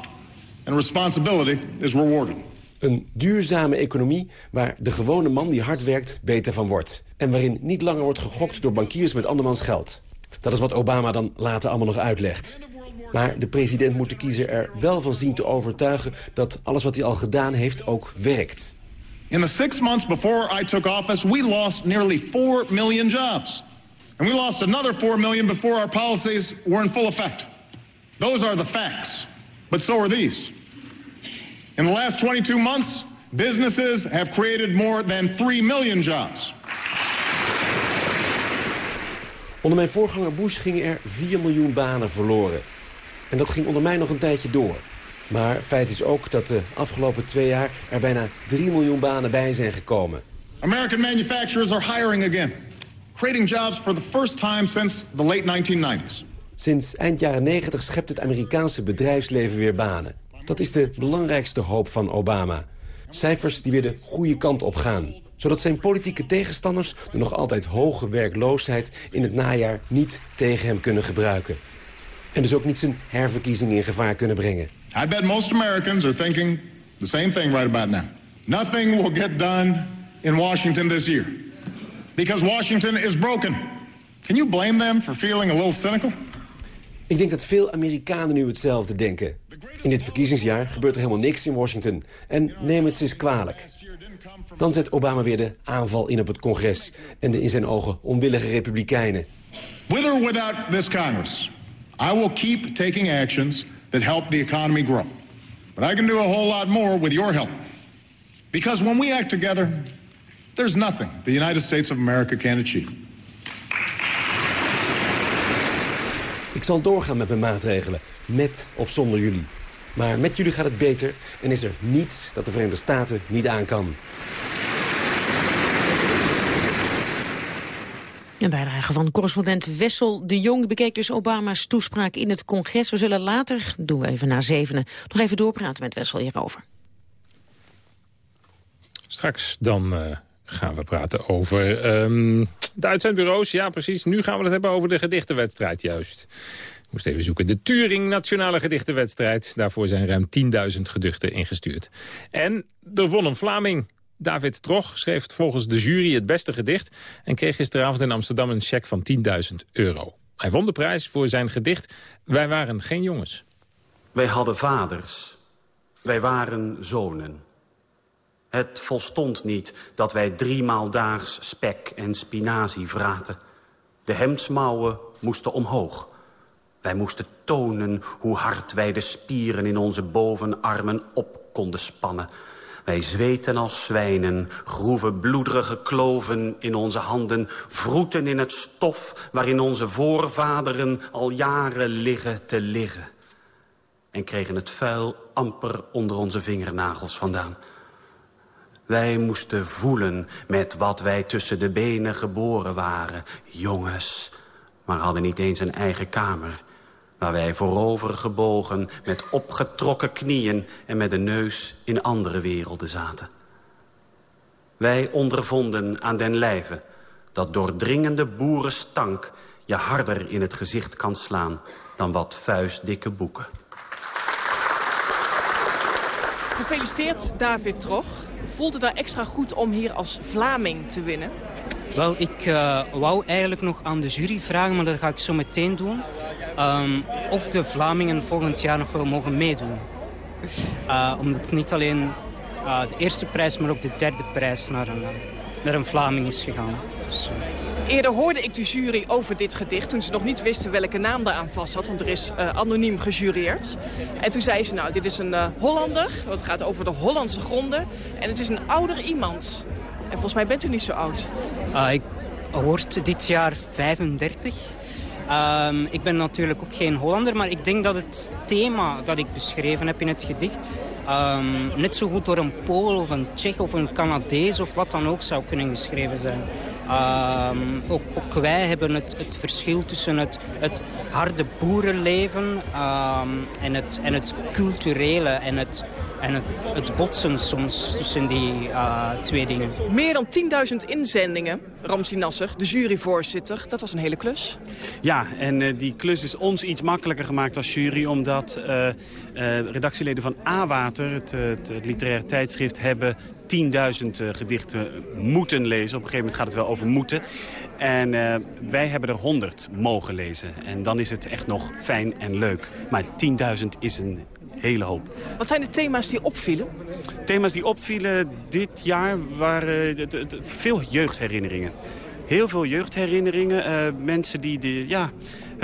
and responsibility is rewarded. Een duurzame economie waar de gewone man die hard werkt beter van wordt. En waarin niet langer wordt gegokt door bankiers met andermans geld. Dat is wat Obama dan later allemaal nog uitlegt. Maar de president moet de kiezer er wel van zien te overtuigen... dat alles wat hij al gedaan heeft ook werkt. In the six months before I took office, we lost nearly 4 million jobs. And we lost another 4 million before our policies were in full effect. Those are the facts. But so are these. In the last 22 months, businesses have created more than 3 million jobs. Onder mijn voorganger Bush gingen er 4 miljoen banen verloren. En dat ging onder mij nog een tijdje door. Maar feit is ook dat de afgelopen twee jaar er bijna 3 miljoen banen bij zijn gekomen. American manufacturers are hiring again creating jobs for the first time since the late 1990s. Sinds eind jaren 90 schept het Amerikaanse bedrijfsleven weer banen. Dat is de belangrijkste hoop van Obama. Cijfers die weer de goede kant op gaan. Zodat zijn politieke tegenstanders de nog altijd hoge werkloosheid in het najaar niet tegen hem kunnen gebruiken. En dus ook niet zijn herverkiezing in gevaar kunnen brengen. I bet most Americans are thinking the same thing right about now. Nothing will get done in Washington this year because Washington is broken. Can you blame them for feeling a little cynical? Ik denk dat veel Amerikanen nu hetzelfde denken. In dit verkiezingsjaar gebeurt er helemaal niks in Washington. En neem het eens kwalijk. Dan zet Obama weer de aanval in op het congres... en de in zijn ogen onwillige republikeinen. With or without this Congress, I will keep taking actions that help the economy grow. But I can do a whole lot more with your help. Because when we act together, there's nothing the United States of America can achieve. Ik zal doorgaan met mijn maatregelen, met of zonder jullie. Maar met jullie gaat het beter en is er niets dat de Verenigde Staten niet aan kan. Een bijdrage van correspondent Wessel de Jong bekeek dus Obama's toespraak in het congres. We zullen later, doen we even na zevenen, nog even doorpraten met Wessel hierover. Straks dan uh, gaan we praten over um, de uitzendbureaus. Ja, precies. Nu gaan we het hebben over de gedichtenwedstrijd, juist. Ik moest even zoeken. De Turing Nationale Gedichtenwedstrijd. Daarvoor zijn ruim 10.000 gedichten ingestuurd. En er won een Vlaming. David Trog schreef volgens de jury het beste gedicht... en kreeg gisteravond in Amsterdam een cheque van 10.000 euro. Hij won de prijs voor zijn gedicht Wij waren geen jongens. Wij hadden vaders. Wij waren zonen. Het volstond niet dat wij driemaal daags spek en spinazie vraten. De hemdsmouwen moesten omhoog. Wij moesten tonen hoe hard wij de spieren in onze bovenarmen op konden spannen. Wij zweten als zwijnen, groeven bloederige kloven in onze handen... vroeten in het stof waarin onze voorvaderen al jaren liggen te liggen. En kregen het vuil amper onder onze vingernagels vandaan. Wij moesten voelen met wat wij tussen de benen geboren waren. Jongens, maar hadden niet eens een eigen kamer waar wij voorover gebogen met opgetrokken knieën... en met de neus in andere werelden zaten. Wij ondervonden aan den lijve dat doordringende boerenstank... je harder in het gezicht kan slaan dan wat vuistdikke boeken. Gefeliciteerd, David Trog. Voelt het daar extra goed om hier als Vlaming te winnen? Wel, ik uh, wou eigenlijk nog aan de jury vragen, maar dat ga ik zo meteen doen. Um, of de Vlamingen volgend jaar nog wel mogen meedoen. Uh, omdat niet alleen uh, de eerste prijs, maar ook de derde prijs naar een, naar een Vlaming is gegaan. Dus, Eerder hoorde ik de jury over dit gedicht toen ze nog niet wisten welke naam eraan vast zat. Want er is uh, anoniem gejureerd. En toen zei ze, nou, dit is een uh, Hollander. Het gaat over de Hollandse gronden. En het is een ouder iemand. En volgens mij bent u niet zo oud. Uh, ik word dit jaar 35. Um, ik ben natuurlijk ook geen Hollander, maar ik denk dat het thema dat ik beschreven heb in het gedicht... Um, net zo goed door een Pool of een Tsjech of een Canadees of wat dan ook zou kunnen geschreven zijn. Um, ook, ook, wij hebben het, het verschil tussen het, het harde boerenleven um, en, het, en het culturele en het, en het, het botsen soms tussen die uh, twee dingen. Meer dan 10.000 inzendingen, Ramsi Nasser, de juryvoorzitter. Dat was een hele klus. Ja, en uh, die klus is ons iets makkelijker gemaakt als jury... omdat uh, redactieleden van A-Water, het, het, het literaire tijdschrift... hebben 10.000 gedichten moeten lezen. Op een gegeven moment gaat het wel over moeten. En uh, wij hebben er 100 mogen lezen. En dan is het echt nog fijn en leuk. Maar 10.000 is een hele hoop. Wat zijn de thema's die opvielen? Thema's die opvielen dit jaar waren uh, veel jeugdherinneringen. Heel veel jeugdherinneringen. Uh, mensen die de, ja,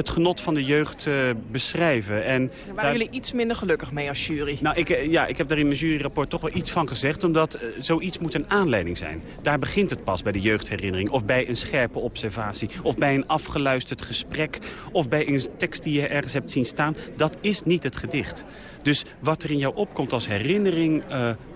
het genot van de jeugd uh, beschrijven. En daar waren jullie iets minder gelukkig mee als jury? Nou, ik, uh, ja, ik heb daar in mijn juryrapport toch wel iets van gezegd... omdat uh, zoiets moet een aanleiding zijn. Daar begint het pas bij de jeugdherinnering... of bij een scherpe observatie... of bij een afgeluisterd gesprek... of bij een tekst die je ergens hebt zien staan. Dat is niet het gedicht. Dus wat er in jou opkomt als herinnering...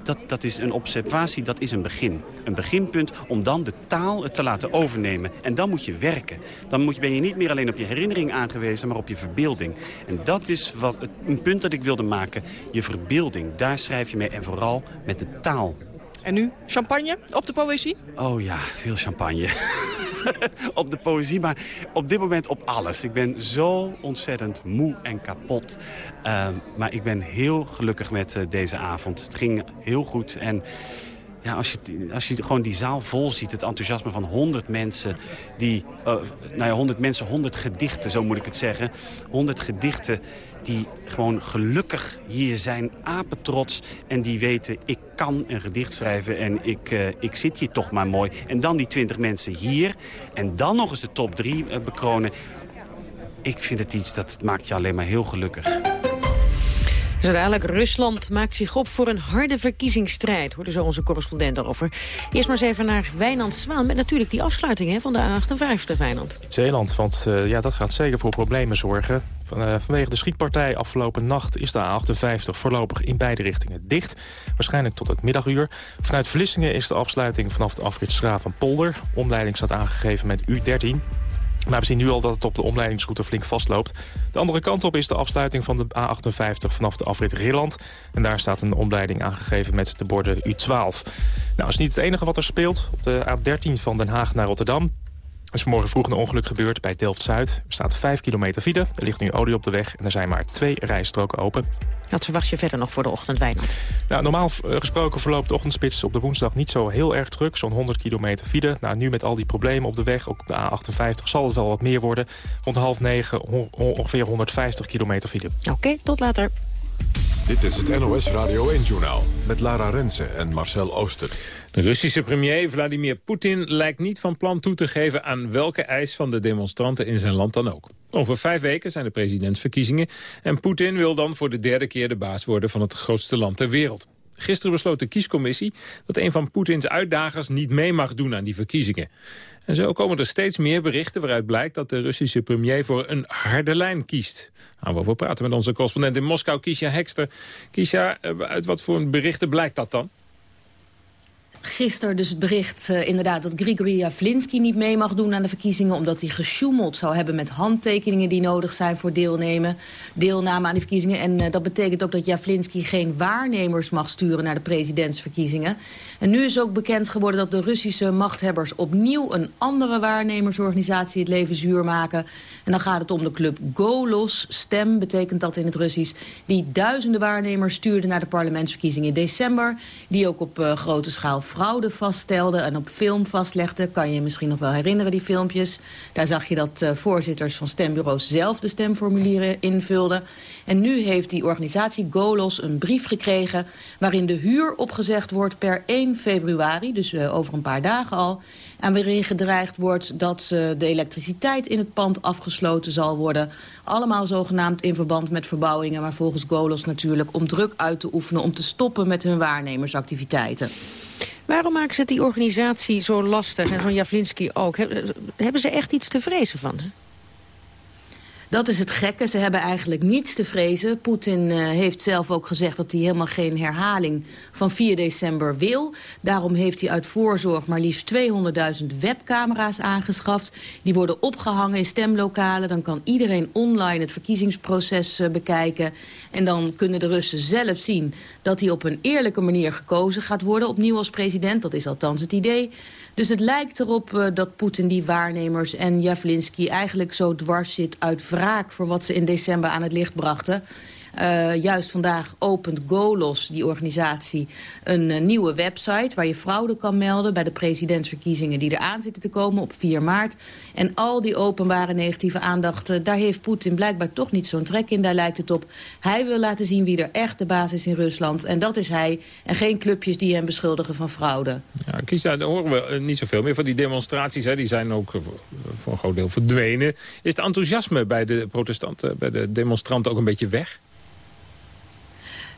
dat, dat is een observatie, dat is een begin. Een beginpunt om dan de taal te laten overnemen. En dan moet je werken. Dan moet je, ben je niet meer alleen op je herinnering aangewezen, maar op je verbeelding. En dat is wat, een punt dat ik wilde maken. Je verbeelding, daar schrijf je mee. En vooral met de taal. En nu champagne op de poëzie? Oh ja, veel champagne. op de poëzie, maar op dit moment op alles. Ik ben zo ontzettend moe en kapot. Uh, maar ik ben heel gelukkig met uh, deze avond. Het ging heel goed en ja, als, je, als je gewoon die zaal vol ziet, het enthousiasme van 100 mensen... die, uh, nou ja, 100 mensen, 100 gedichten, zo moet ik het zeggen. 100 gedichten die gewoon gelukkig hier zijn, apetrots... en die weten, ik kan een gedicht schrijven en ik, uh, ik zit hier toch maar mooi. En dan die 20 mensen hier en dan nog eens de top 3 uh, bekronen. Ik vind het iets dat maakt je alleen maar heel gelukkig. Zo dadelijk, Rusland maakt zich op voor een harde verkiezingsstrijd. Hoorde zo onze correspondent over. Eerst maar eens even naar Wijnand Zwaan... met natuurlijk die afsluiting hè, van de A58, Wijnand. Zeeland, want uh, ja, dat gaat zeker voor problemen zorgen. Van, uh, vanwege de schietpartij afgelopen nacht is de A58 voorlopig in beide richtingen dicht. Waarschijnlijk tot het middaguur. Vanuit Vlissingen is de afsluiting vanaf de afrit Schra van Polder. Omleiding staat aangegeven met U13. Maar we zien nu al dat het op de omleidingsroute flink vastloopt. De andere kant op is de afsluiting van de A58 vanaf de afrit Rilland. En daar staat een omleiding aangegeven met de borden U12. Nou, is niet het enige wat er speelt. Op de A13 van Den Haag naar Rotterdam er is vanmorgen vroeg een ongeluk gebeurd bij Delft-Zuid. Er staat 5 kilometer file, er ligt nu olie op de weg... en er zijn maar twee rijstroken open. Wat verwacht je verder nog voor de ochtend, Wijnand? Nou, normaal gesproken verloopt de ochtendspits op de woensdag niet zo heel erg druk. Zo'n 100 kilometer file. Nou, nu met al die problemen op de weg, ook op de A58, zal het wel wat meer worden. Rond half negen ongeveer 150 kilometer file. Oké, tot later. Dit is het NOS Radio 1-journaal met Lara Rensen en Marcel Ooster. De Russische premier Vladimir Poetin lijkt niet van plan toe te geven... aan welke eis van de demonstranten in zijn land dan ook. Over vijf weken zijn de presidentsverkiezingen... en Poetin wil dan voor de derde keer de baas worden van het grootste land ter wereld. Gisteren besloot de kiescommissie dat een van Poetins uitdagers niet mee mag doen aan die verkiezingen. En zo komen er steeds meer berichten waaruit blijkt dat de Russische premier voor een harde lijn kiest. Gaan we over praten met onze correspondent in Moskou, Kisha Hekster. Kisha, eh, uit wat voor berichten blijkt dat dan? Gisteren dus het bericht uh, inderdaad dat Grigory Javlinski niet mee mag doen aan de verkiezingen... omdat hij gesjoemeld zou hebben met handtekeningen die nodig zijn voor deelnemen, deelname aan die verkiezingen. En uh, dat betekent ook dat Javlinski geen waarnemers mag sturen naar de presidentsverkiezingen. En nu is ook bekend geworden dat de Russische machthebbers opnieuw een andere waarnemersorganisatie het leven zuur maken. En dan gaat het om de club Golos. Stem betekent dat in het Russisch. Die duizenden waarnemers stuurde naar de parlementsverkiezingen in december. Die ook op uh, grote schaal fraude vaststelde en op film vastlegde. Kan je je misschien nog wel herinneren, die filmpjes. Daar zag je dat uh, voorzitters van stembureaus zelf de stemformulieren invulden. En nu heeft die organisatie Golos een brief gekregen... waarin de huur opgezegd wordt per 1 februari, dus uh, over een paar dagen al... en waarin gedreigd wordt dat uh, de elektriciteit in het pand afgesloten zal worden. Allemaal zogenaamd in verband met verbouwingen... maar volgens Golos natuurlijk om druk uit te oefenen... om te stoppen met hun waarnemersactiviteiten. Waarom maken ze die organisatie zo lastig en zo'n Javlinski ook? Hebben ze echt iets te vrezen van ze? Dat is het gekke. Ze hebben eigenlijk niets te vrezen. Poetin uh, heeft zelf ook gezegd dat hij helemaal geen herhaling van 4 december wil. Daarom heeft hij uit voorzorg maar liefst 200.000 webcamera's aangeschaft. Die worden opgehangen in stemlokalen. Dan kan iedereen online het verkiezingsproces uh, bekijken. En dan kunnen de Russen zelf zien dat hij op een eerlijke manier gekozen gaat worden. Opnieuw als president, dat is althans het idee. Dus het lijkt erop uh, dat Poetin die waarnemers en Javlinski eigenlijk zo dwars zit uit wraak voor wat ze in december aan het licht brachten. Uh, juist vandaag opent Golos, die organisatie, een uh, nieuwe website... waar je fraude kan melden bij de presidentsverkiezingen die eraan zitten te komen op 4 maart. En al die openbare negatieve aandacht, uh, daar heeft Poetin blijkbaar toch niet zo'n trek in. Daar lijkt het op. Hij wil laten zien wie er echt de baas is in Rusland. En dat is hij. En geen clubjes die hem beschuldigen van fraude. Ja, kies daar horen we niet zoveel meer van die demonstraties. Hè. Die zijn ook voor een groot deel verdwenen. Is het enthousiasme bij de protestanten, bij de demonstranten ook een beetje weg?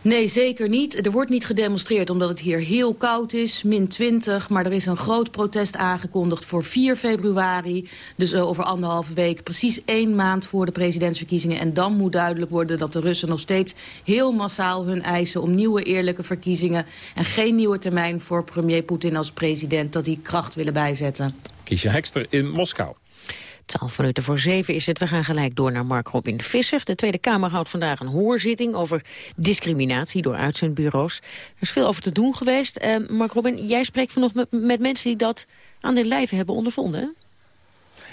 Nee, zeker niet. Er wordt niet gedemonstreerd omdat het hier heel koud is, min 20. Maar er is een groot protest aangekondigd voor 4 februari. Dus uh, over anderhalve week, precies één maand voor de presidentsverkiezingen. En dan moet duidelijk worden dat de Russen nog steeds heel massaal hun eisen... om nieuwe eerlijke verkiezingen en geen nieuwe termijn voor premier Poetin als president... dat die kracht willen bijzetten. Kiesje Hekster in Moskou. 12 minuten voor zeven is het. We gaan gelijk door naar Mark Robin Visser. De Tweede Kamer houdt vandaag een hoorzitting over discriminatie door uitzendbureaus. Er is veel over te doen geweest. Uh, Mark Robin, jij spreekt vanochtend met, met mensen die dat aan de lijve hebben ondervonden,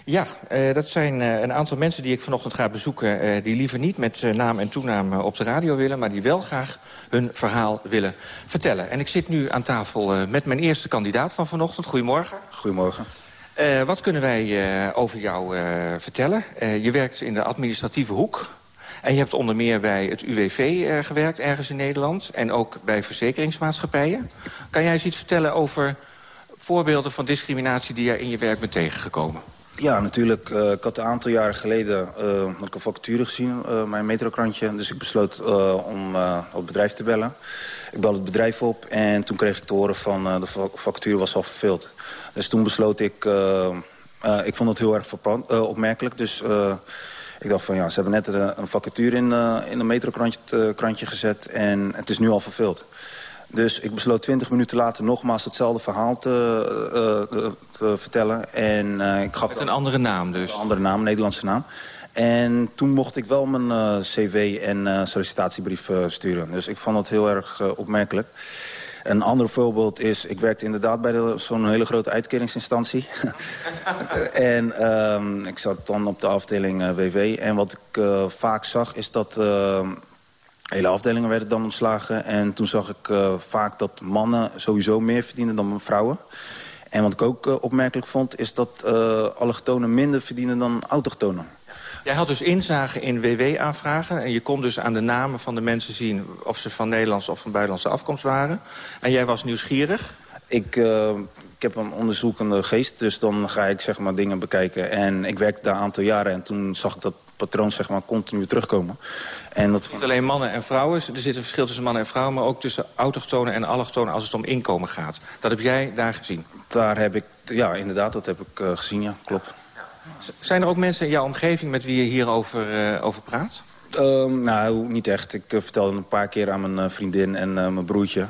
Ja, uh, dat zijn uh, een aantal mensen die ik vanochtend ga bezoeken... Uh, die liever niet met naam en toenaam op de radio willen... maar die wel graag hun verhaal willen vertellen. En ik zit nu aan tafel met mijn eerste kandidaat van vanochtend. Goedemorgen. Goedemorgen. Wat kunnen wij over jou vertellen? je werkt in de administratieve hoek. En je hebt onder meer bij het UWV gewerkt, ergens in Nederland. En ook bij verzekeringsmaatschappijen. Kan jij eens iets vertellen over voorbeelden van discriminatie... die jij in je werk bent tegengekomen? Ja, natuurlijk. Ik had een aantal jaren geleden ik een vacature gezien, mijn metrokrantje. Dus ik besloot om het bedrijf te bellen. Ik belde het bedrijf op en toen kreeg ik te horen van de vacature was al verveeld. Dus toen besloot ik, ik vond het heel erg opmerkelijk. Dus ik dacht van ja, ze hebben net een vacature in, in een metrokrantje krantje gezet en het is nu al verveeld. Dus ik besloot 20 minuten later nogmaals hetzelfde verhaal te, uh, te vertellen. En, ik gaf Met een andere naam dus? Een andere naam, Nederlandse naam. En toen mocht ik wel mijn cv en sollicitatiebrief sturen. Dus ik vond dat heel erg opmerkelijk. Een ander voorbeeld is, ik werkte inderdaad bij zo'n hele grote uitkeringsinstantie. en uh, ik zat dan op de afdeling WW. En wat ik vaak zag is dat ehm, Hele afdelingen werden dan ontslagen. En toen zag ik uh, vaak dat mannen sowieso meer verdienen dan vrouwen. En wat ik ook opmerkelijk vond... is dat allochtonen minder verdienen dan autochtonen. Jij had dus inzage in WW-aanvragen. En je kon dus aan de namen van de mensen zien... of ze van Nederlandse of van buitenlandse afkomst waren. En jij was nieuwsgierig? Ik, ik heb een onderzoekende geest, dus dan ga ik zeg maar, dingen bekijken. En ik werkte daar een aantal jaren en toen zag ik dat patroon zeg maar, continu terugkomen. En dat... Niet alleen mannen en vrouwen, er zit een verschil tussen mannen en vrouwen... maar ook tussen autochtonen en allochtonen als het om inkomen gaat. Dat heb jij daar gezien? Daar heb ik, ja, inderdaad, dat heb ik uh, gezien, ja, klopt. Zijn er ook mensen in jouw omgeving met wie je hierover uh, over praat? Uh, nou, niet echt. Ik uh, vertelde een paar keer aan mijn vriendin en mijn broertje.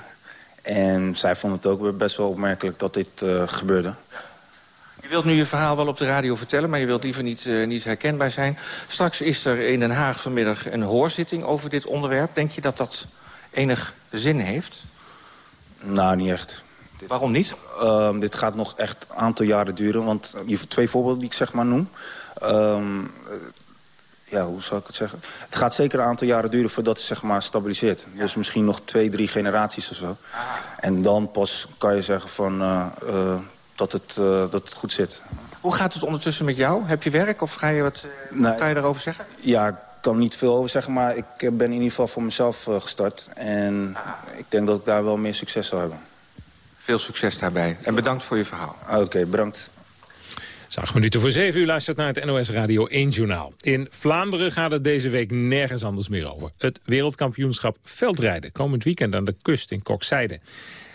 En zij vonden het ook best wel opmerkelijk dat dit gebeurde. Je wilt nu je verhaal wel op de radio vertellen, maar je wilt liever niet, uh, niet herkenbaar zijn. Straks is er in Den Haag vanmiddag een hoorzitting over dit onderwerp. Denk je dat dat enig zin heeft? Nou, niet echt. Waarom niet? Uh, dit gaat nog echt een aantal jaren duren. Want je twee voorbeelden die ik zeg maar noem. Uh, ja, hoe zou ik het zeggen? Het gaat zeker een aantal jaren duren voordat het zeg maar stabiliseert. Dus misschien nog twee, drie generaties of zo. En dan pas kan je zeggen van... Uh, dat het, uh, dat het goed zit. Hoe gaat het ondertussen met jou? Heb je werk of ga je wat, kan je daarover zeggen? Ja, ik kan niet veel over zeggen, maar ik ben in ieder geval voor mezelf gestart. En ah. ik denk dat ik daar wel meer succes zal hebben. Veel succes daarbij. En bedankt voor je verhaal. Oké, okay, bedankt. Acht minuten voor zeven u luistert naar het NOS Radio 1 Journaal. In Vlaanderen gaat het deze week nergens anders meer over. Het wereldkampioenschap veldrijden komend weekend aan de kust in Kokzijde.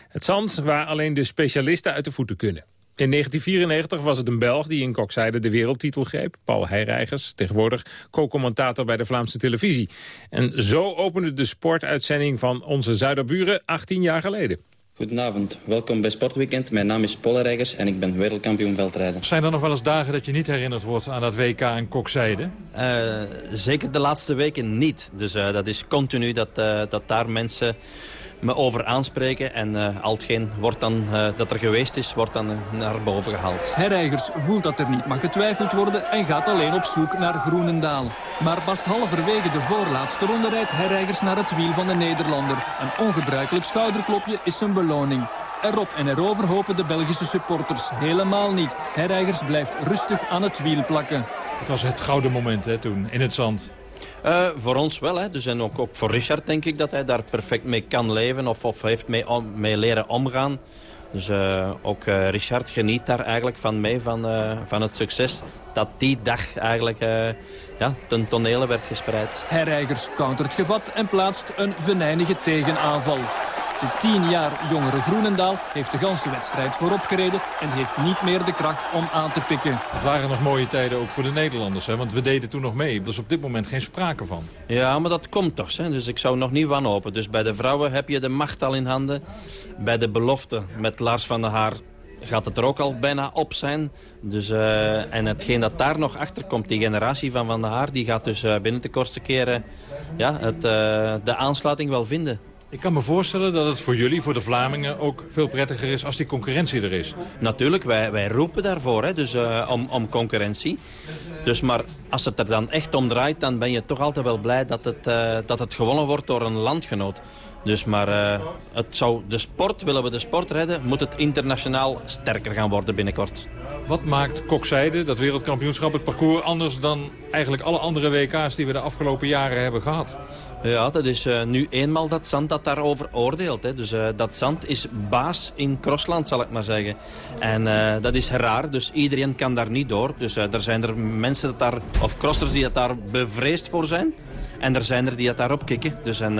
Het zand waar alleen de specialisten uit de voeten kunnen. In 1994 was het een Belg die in Kokzijde de wereldtitel greep. Paul Heijreigers, tegenwoordig co-commentator bij de Vlaamse televisie. En zo opende de sportuitzending van onze zuiderburen 18 jaar geleden. Goedenavond, welkom bij Sportweekend. Mijn naam is Paul Reigers en ik ben wereldkampioen veldrijden. Zijn er nog wel eens dagen dat je niet herinnerd wordt aan dat WK in Kokzijde? Uh, zeker de laatste weken niet. Dus uh, dat is continu dat, uh, dat daar mensen me over aanspreken. En uh, al hetgeen wordt dan, uh, dat er geweest is, wordt dan uh, naar boven gehaald. Herreigers voelt dat er niet mag getwijfeld worden en gaat alleen op zoek naar Groenendaal. Maar pas halverwege de voorlaatste ronde rijdt Herreigers naar het wiel van de Nederlander. Een ongebruikelijk schouderklopje is zijn beloning. Erop en erover hopen de Belgische supporters helemaal niet. Herreigers blijft rustig aan het wiel plakken. Het was het gouden moment hè, toen, in het zand. Uh, voor ons wel. Hè. Dus en ook, ook voor Richard denk ik dat hij daar perfect mee kan leven. Of, of heeft mee, om, mee leren omgaan. Dus uh, ook uh, Richard geniet daar eigenlijk van mee, van, van het succes. Dat die dag eigenlijk ja, ten tonele werd gespreid. Herreigers countert gevat en plaatst een venijnige tegenaanval. De tien jaar jongere Groenendaal heeft de ganse wedstrijd vooropgereden... en heeft niet meer de kracht om aan te pikken. Het waren nog mooie tijden ook voor de Nederlanders, hè? want we deden toen nog mee. Er is op dit moment geen sprake van. Ja, maar dat komt toch. Hè? Dus ik zou nog niet wanhopen. Dus bij de vrouwen heb je de macht al in handen. Bij de belofte met Lars van der Haar gaat het er ook al bijna op zijn. Dus, uh, en hetgeen dat daar nog achter komt, die generatie van Van der Haar... die gaat dus uh, binnen de kortste keren ja, het, uh, de aansluiting wel vinden. Ik kan me voorstellen dat het voor jullie, voor de Vlamingen... ook veel prettiger is als die concurrentie er is. Natuurlijk, wij, wij roepen daarvoor, hè, dus, uh, om, om concurrentie. Dus, maar als het er dan echt om draait... dan ben je toch altijd wel blij dat het, uh, dat het gewonnen wordt door een landgenoot. Dus maar uh, het zou de sport, willen we de sport redden... moet het internationaal sterker gaan worden binnenkort. Wat maakt kokzijde, dat wereldkampioenschap, het parcours... anders dan eigenlijk alle andere WK's die we de afgelopen jaren hebben gehad? Ja, dat is uh, nu eenmaal dat zand dat daarover oordeelt. Hè. Dus uh, dat zand is baas in crossland, zal ik maar zeggen. En uh, dat is raar, dus iedereen kan daar niet door. Dus er zijn er mensen dat daar, of crossers die dat daar bevreesd voor zijn. En er zijn er die dat daarop kikken. Dus en,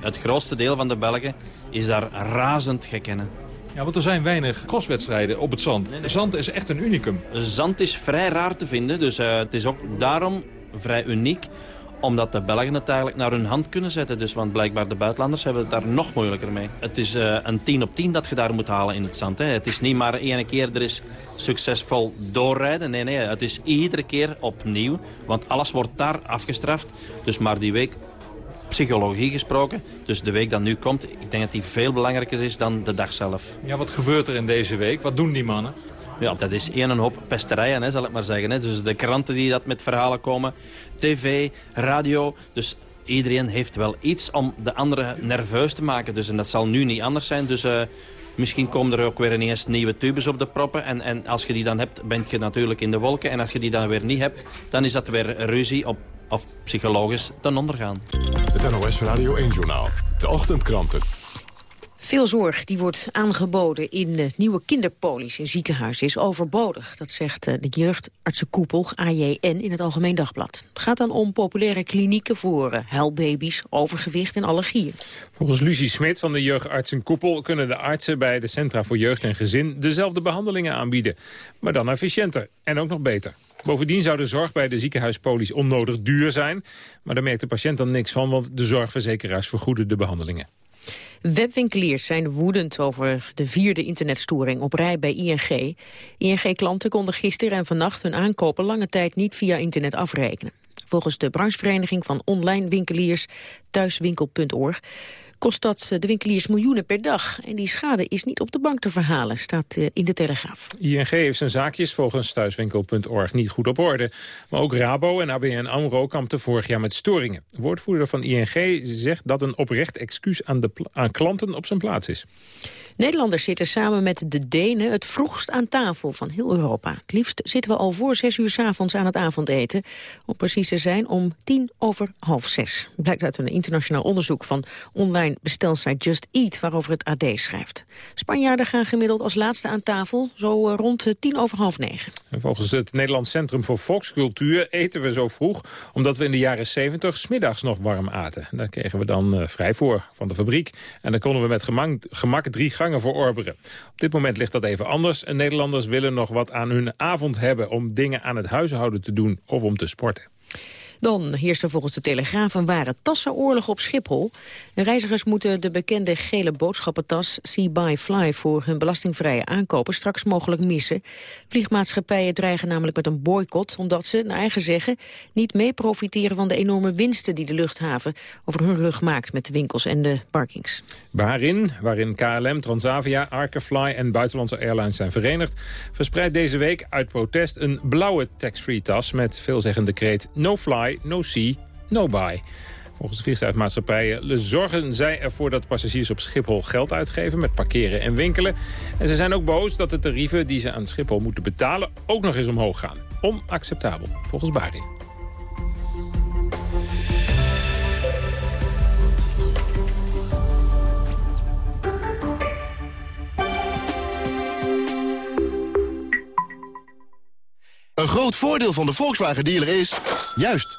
het grootste deel van de Belgen is daar razend gekennen. Ja, want er zijn weinig crosswedstrijden op het zand. Nee, nee. Zand is echt een unicum. Zand is vrij raar te vinden, dus het is ook daarom vrij uniek omdat de Belgen het eigenlijk naar hun hand kunnen zetten. Dus, want blijkbaar de buitenlanders hebben het daar nog moeilijker mee. Het is uh, een 10 op 10 dat je daar moet halen in het zand. Het is niet maar één keer er is succesvol doorrijden. Nee, nee, het is iedere keer opnieuw. Want alles wordt daar afgestraft. Dus maar die week psychologie gesproken. Dus de week dat nu komt, ik denk dat die veel belangrijker is dan de dag zelf. Ja, wat gebeurt er in deze week? Wat doen die mannen? Ja, dat is één hoop pesterijen, hè, zal ik maar zeggen. Hè. Dus de kranten die dat met verhalen komen, tv, radio. Dus iedereen heeft wel iets om de anderen nerveus te maken. Dus, en dat zal nu niet anders zijn. Dus uh, misschien komen er ook weer ineens nieuwe tubes op de proppen. En, en als je die dan hebt, ben je natuurlijk in de wolken. En als je die dan weer niet hebt, dan is dat weer ruzie op, of psychologisch ten ondergaan. Het NOS Radio 1-journaal. De ochtendkranten. Veel zorg die wordt aangeboden in de nieuwe kinderpolies in ziekenhuizen is overbodig. Dat zegt de jeugdartsenkoepel AJN in het Algemeen Dagblad. Het gaat dan om populaire klinieken voor huilbaby's, overgewicht en allergieën. Volgens Lucie Smit van de jeugdartsenkoepel kunnen de artsen bij de Centra voor Jeugd en Gezin dezelfde behandelingen aanbieden. Maar dan efficiënter en ook nog beter. Bovendien zou de zorg bij de ziekenhuispolies onnodig duur zijn. Maar daar merkt de patiënt dan niks van, want de zorgverzekeraars vergoeden de behandelingen. Webwinkeliers zijn woedend over de vierde internetstoring op rij bij ING. ING-klanten konden gisteren en vannacht hun aankopen lange tijd niet via internet afrekenen. Volgens de branchevereniging van online winkeliers thuiswinkel.org kost dat de winkeliers miljoenen per dag. En die schade is niet op de bank te verhalen, staat eh, in de Telegraaf. ING heeft zijn zaakjes volgens thuiswinkel.org niet goed op orde. Maar ook Rabo en ABN AMRO kampten vorig jaar met storingen. woordvoerder van ING zegt dat een oprecht excuus aan, de aan klanten op zijn plaats is. Nederlanders zitten samen met de Denen het vroegst aan tafel van heel Europa. Het liefst zitten we al voor zes uur avonds aan het avondeten. Om precies te zijn om tien over half zes. Blijkt uit een internationaal onderzoek van online bestelsite Just Eat... waarover het AD schrijft. Spanjaarden gaan gemiddeld als laatste aan tafel, zo eh, rond tien over half negen. En volgens het Nederlands Centrum voor Volkscultuur eten we zo vroeg... omdat we in de jaren zeventig smiddags nog warm aten. Daar kregen we dan uh, vrij voor van de fabriek. En dan konden we met gemak, gemak drie Op dit moment ligt dat even anders. Nederlanders willen nog wat aan hun avond hebben... om dingen aan het huishouden te doen of om te sporten. Dan heerst er volgens de Telegraaf een ware tassenoorlog op Schiphol. reizigers moeten de bekende gele boodschappentas See Buy Fly voor hun belastingvrije aankopen straks mogelijk missen. Vliegmaatschappijen dreigen namelijk met een boycott omdat ze, naar eigen zeggen, niet mee profiteren van de enorme winsten die de luchthaven over hun rug maakt met de winkels en de parkings. Waarin, waarin KLM, Transavia, Arkefly en buitenlandse airlines zijn verenigd, verspreidt deze week uit protest een blauwe tax-free tas met veelzeggende kreet No Fly no see, no buy. Volgens de vliegtuigmaatschappijen zorgen zij ervoor dat passagiers op Schiphol geld uitgeven met parkeren en winkelen. En ze zijn ook boos dat de tarieven die ze aan Schiphol moeten betalen ook nog eens omhoog gaan. Onacceptabel, volgens Baring. Een groot voordeel van de Volkswagen dealer is... juist,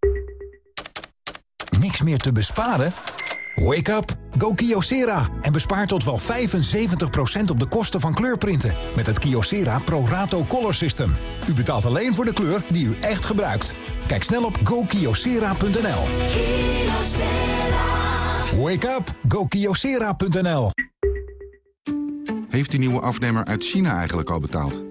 Meer te besparen? Wake up, go Kyocera en bespaar tot wel 75% op de kosten van kleurprinten met het Kyocera Pro Rato Color System. U betaalt alleen voor de kleur die u echt gebruikt. Kijk snel op gokyocera.nl. Wake up, gokyocera.nl. Heeft die nieuwe afnemer uit China eigenlijk al betaald?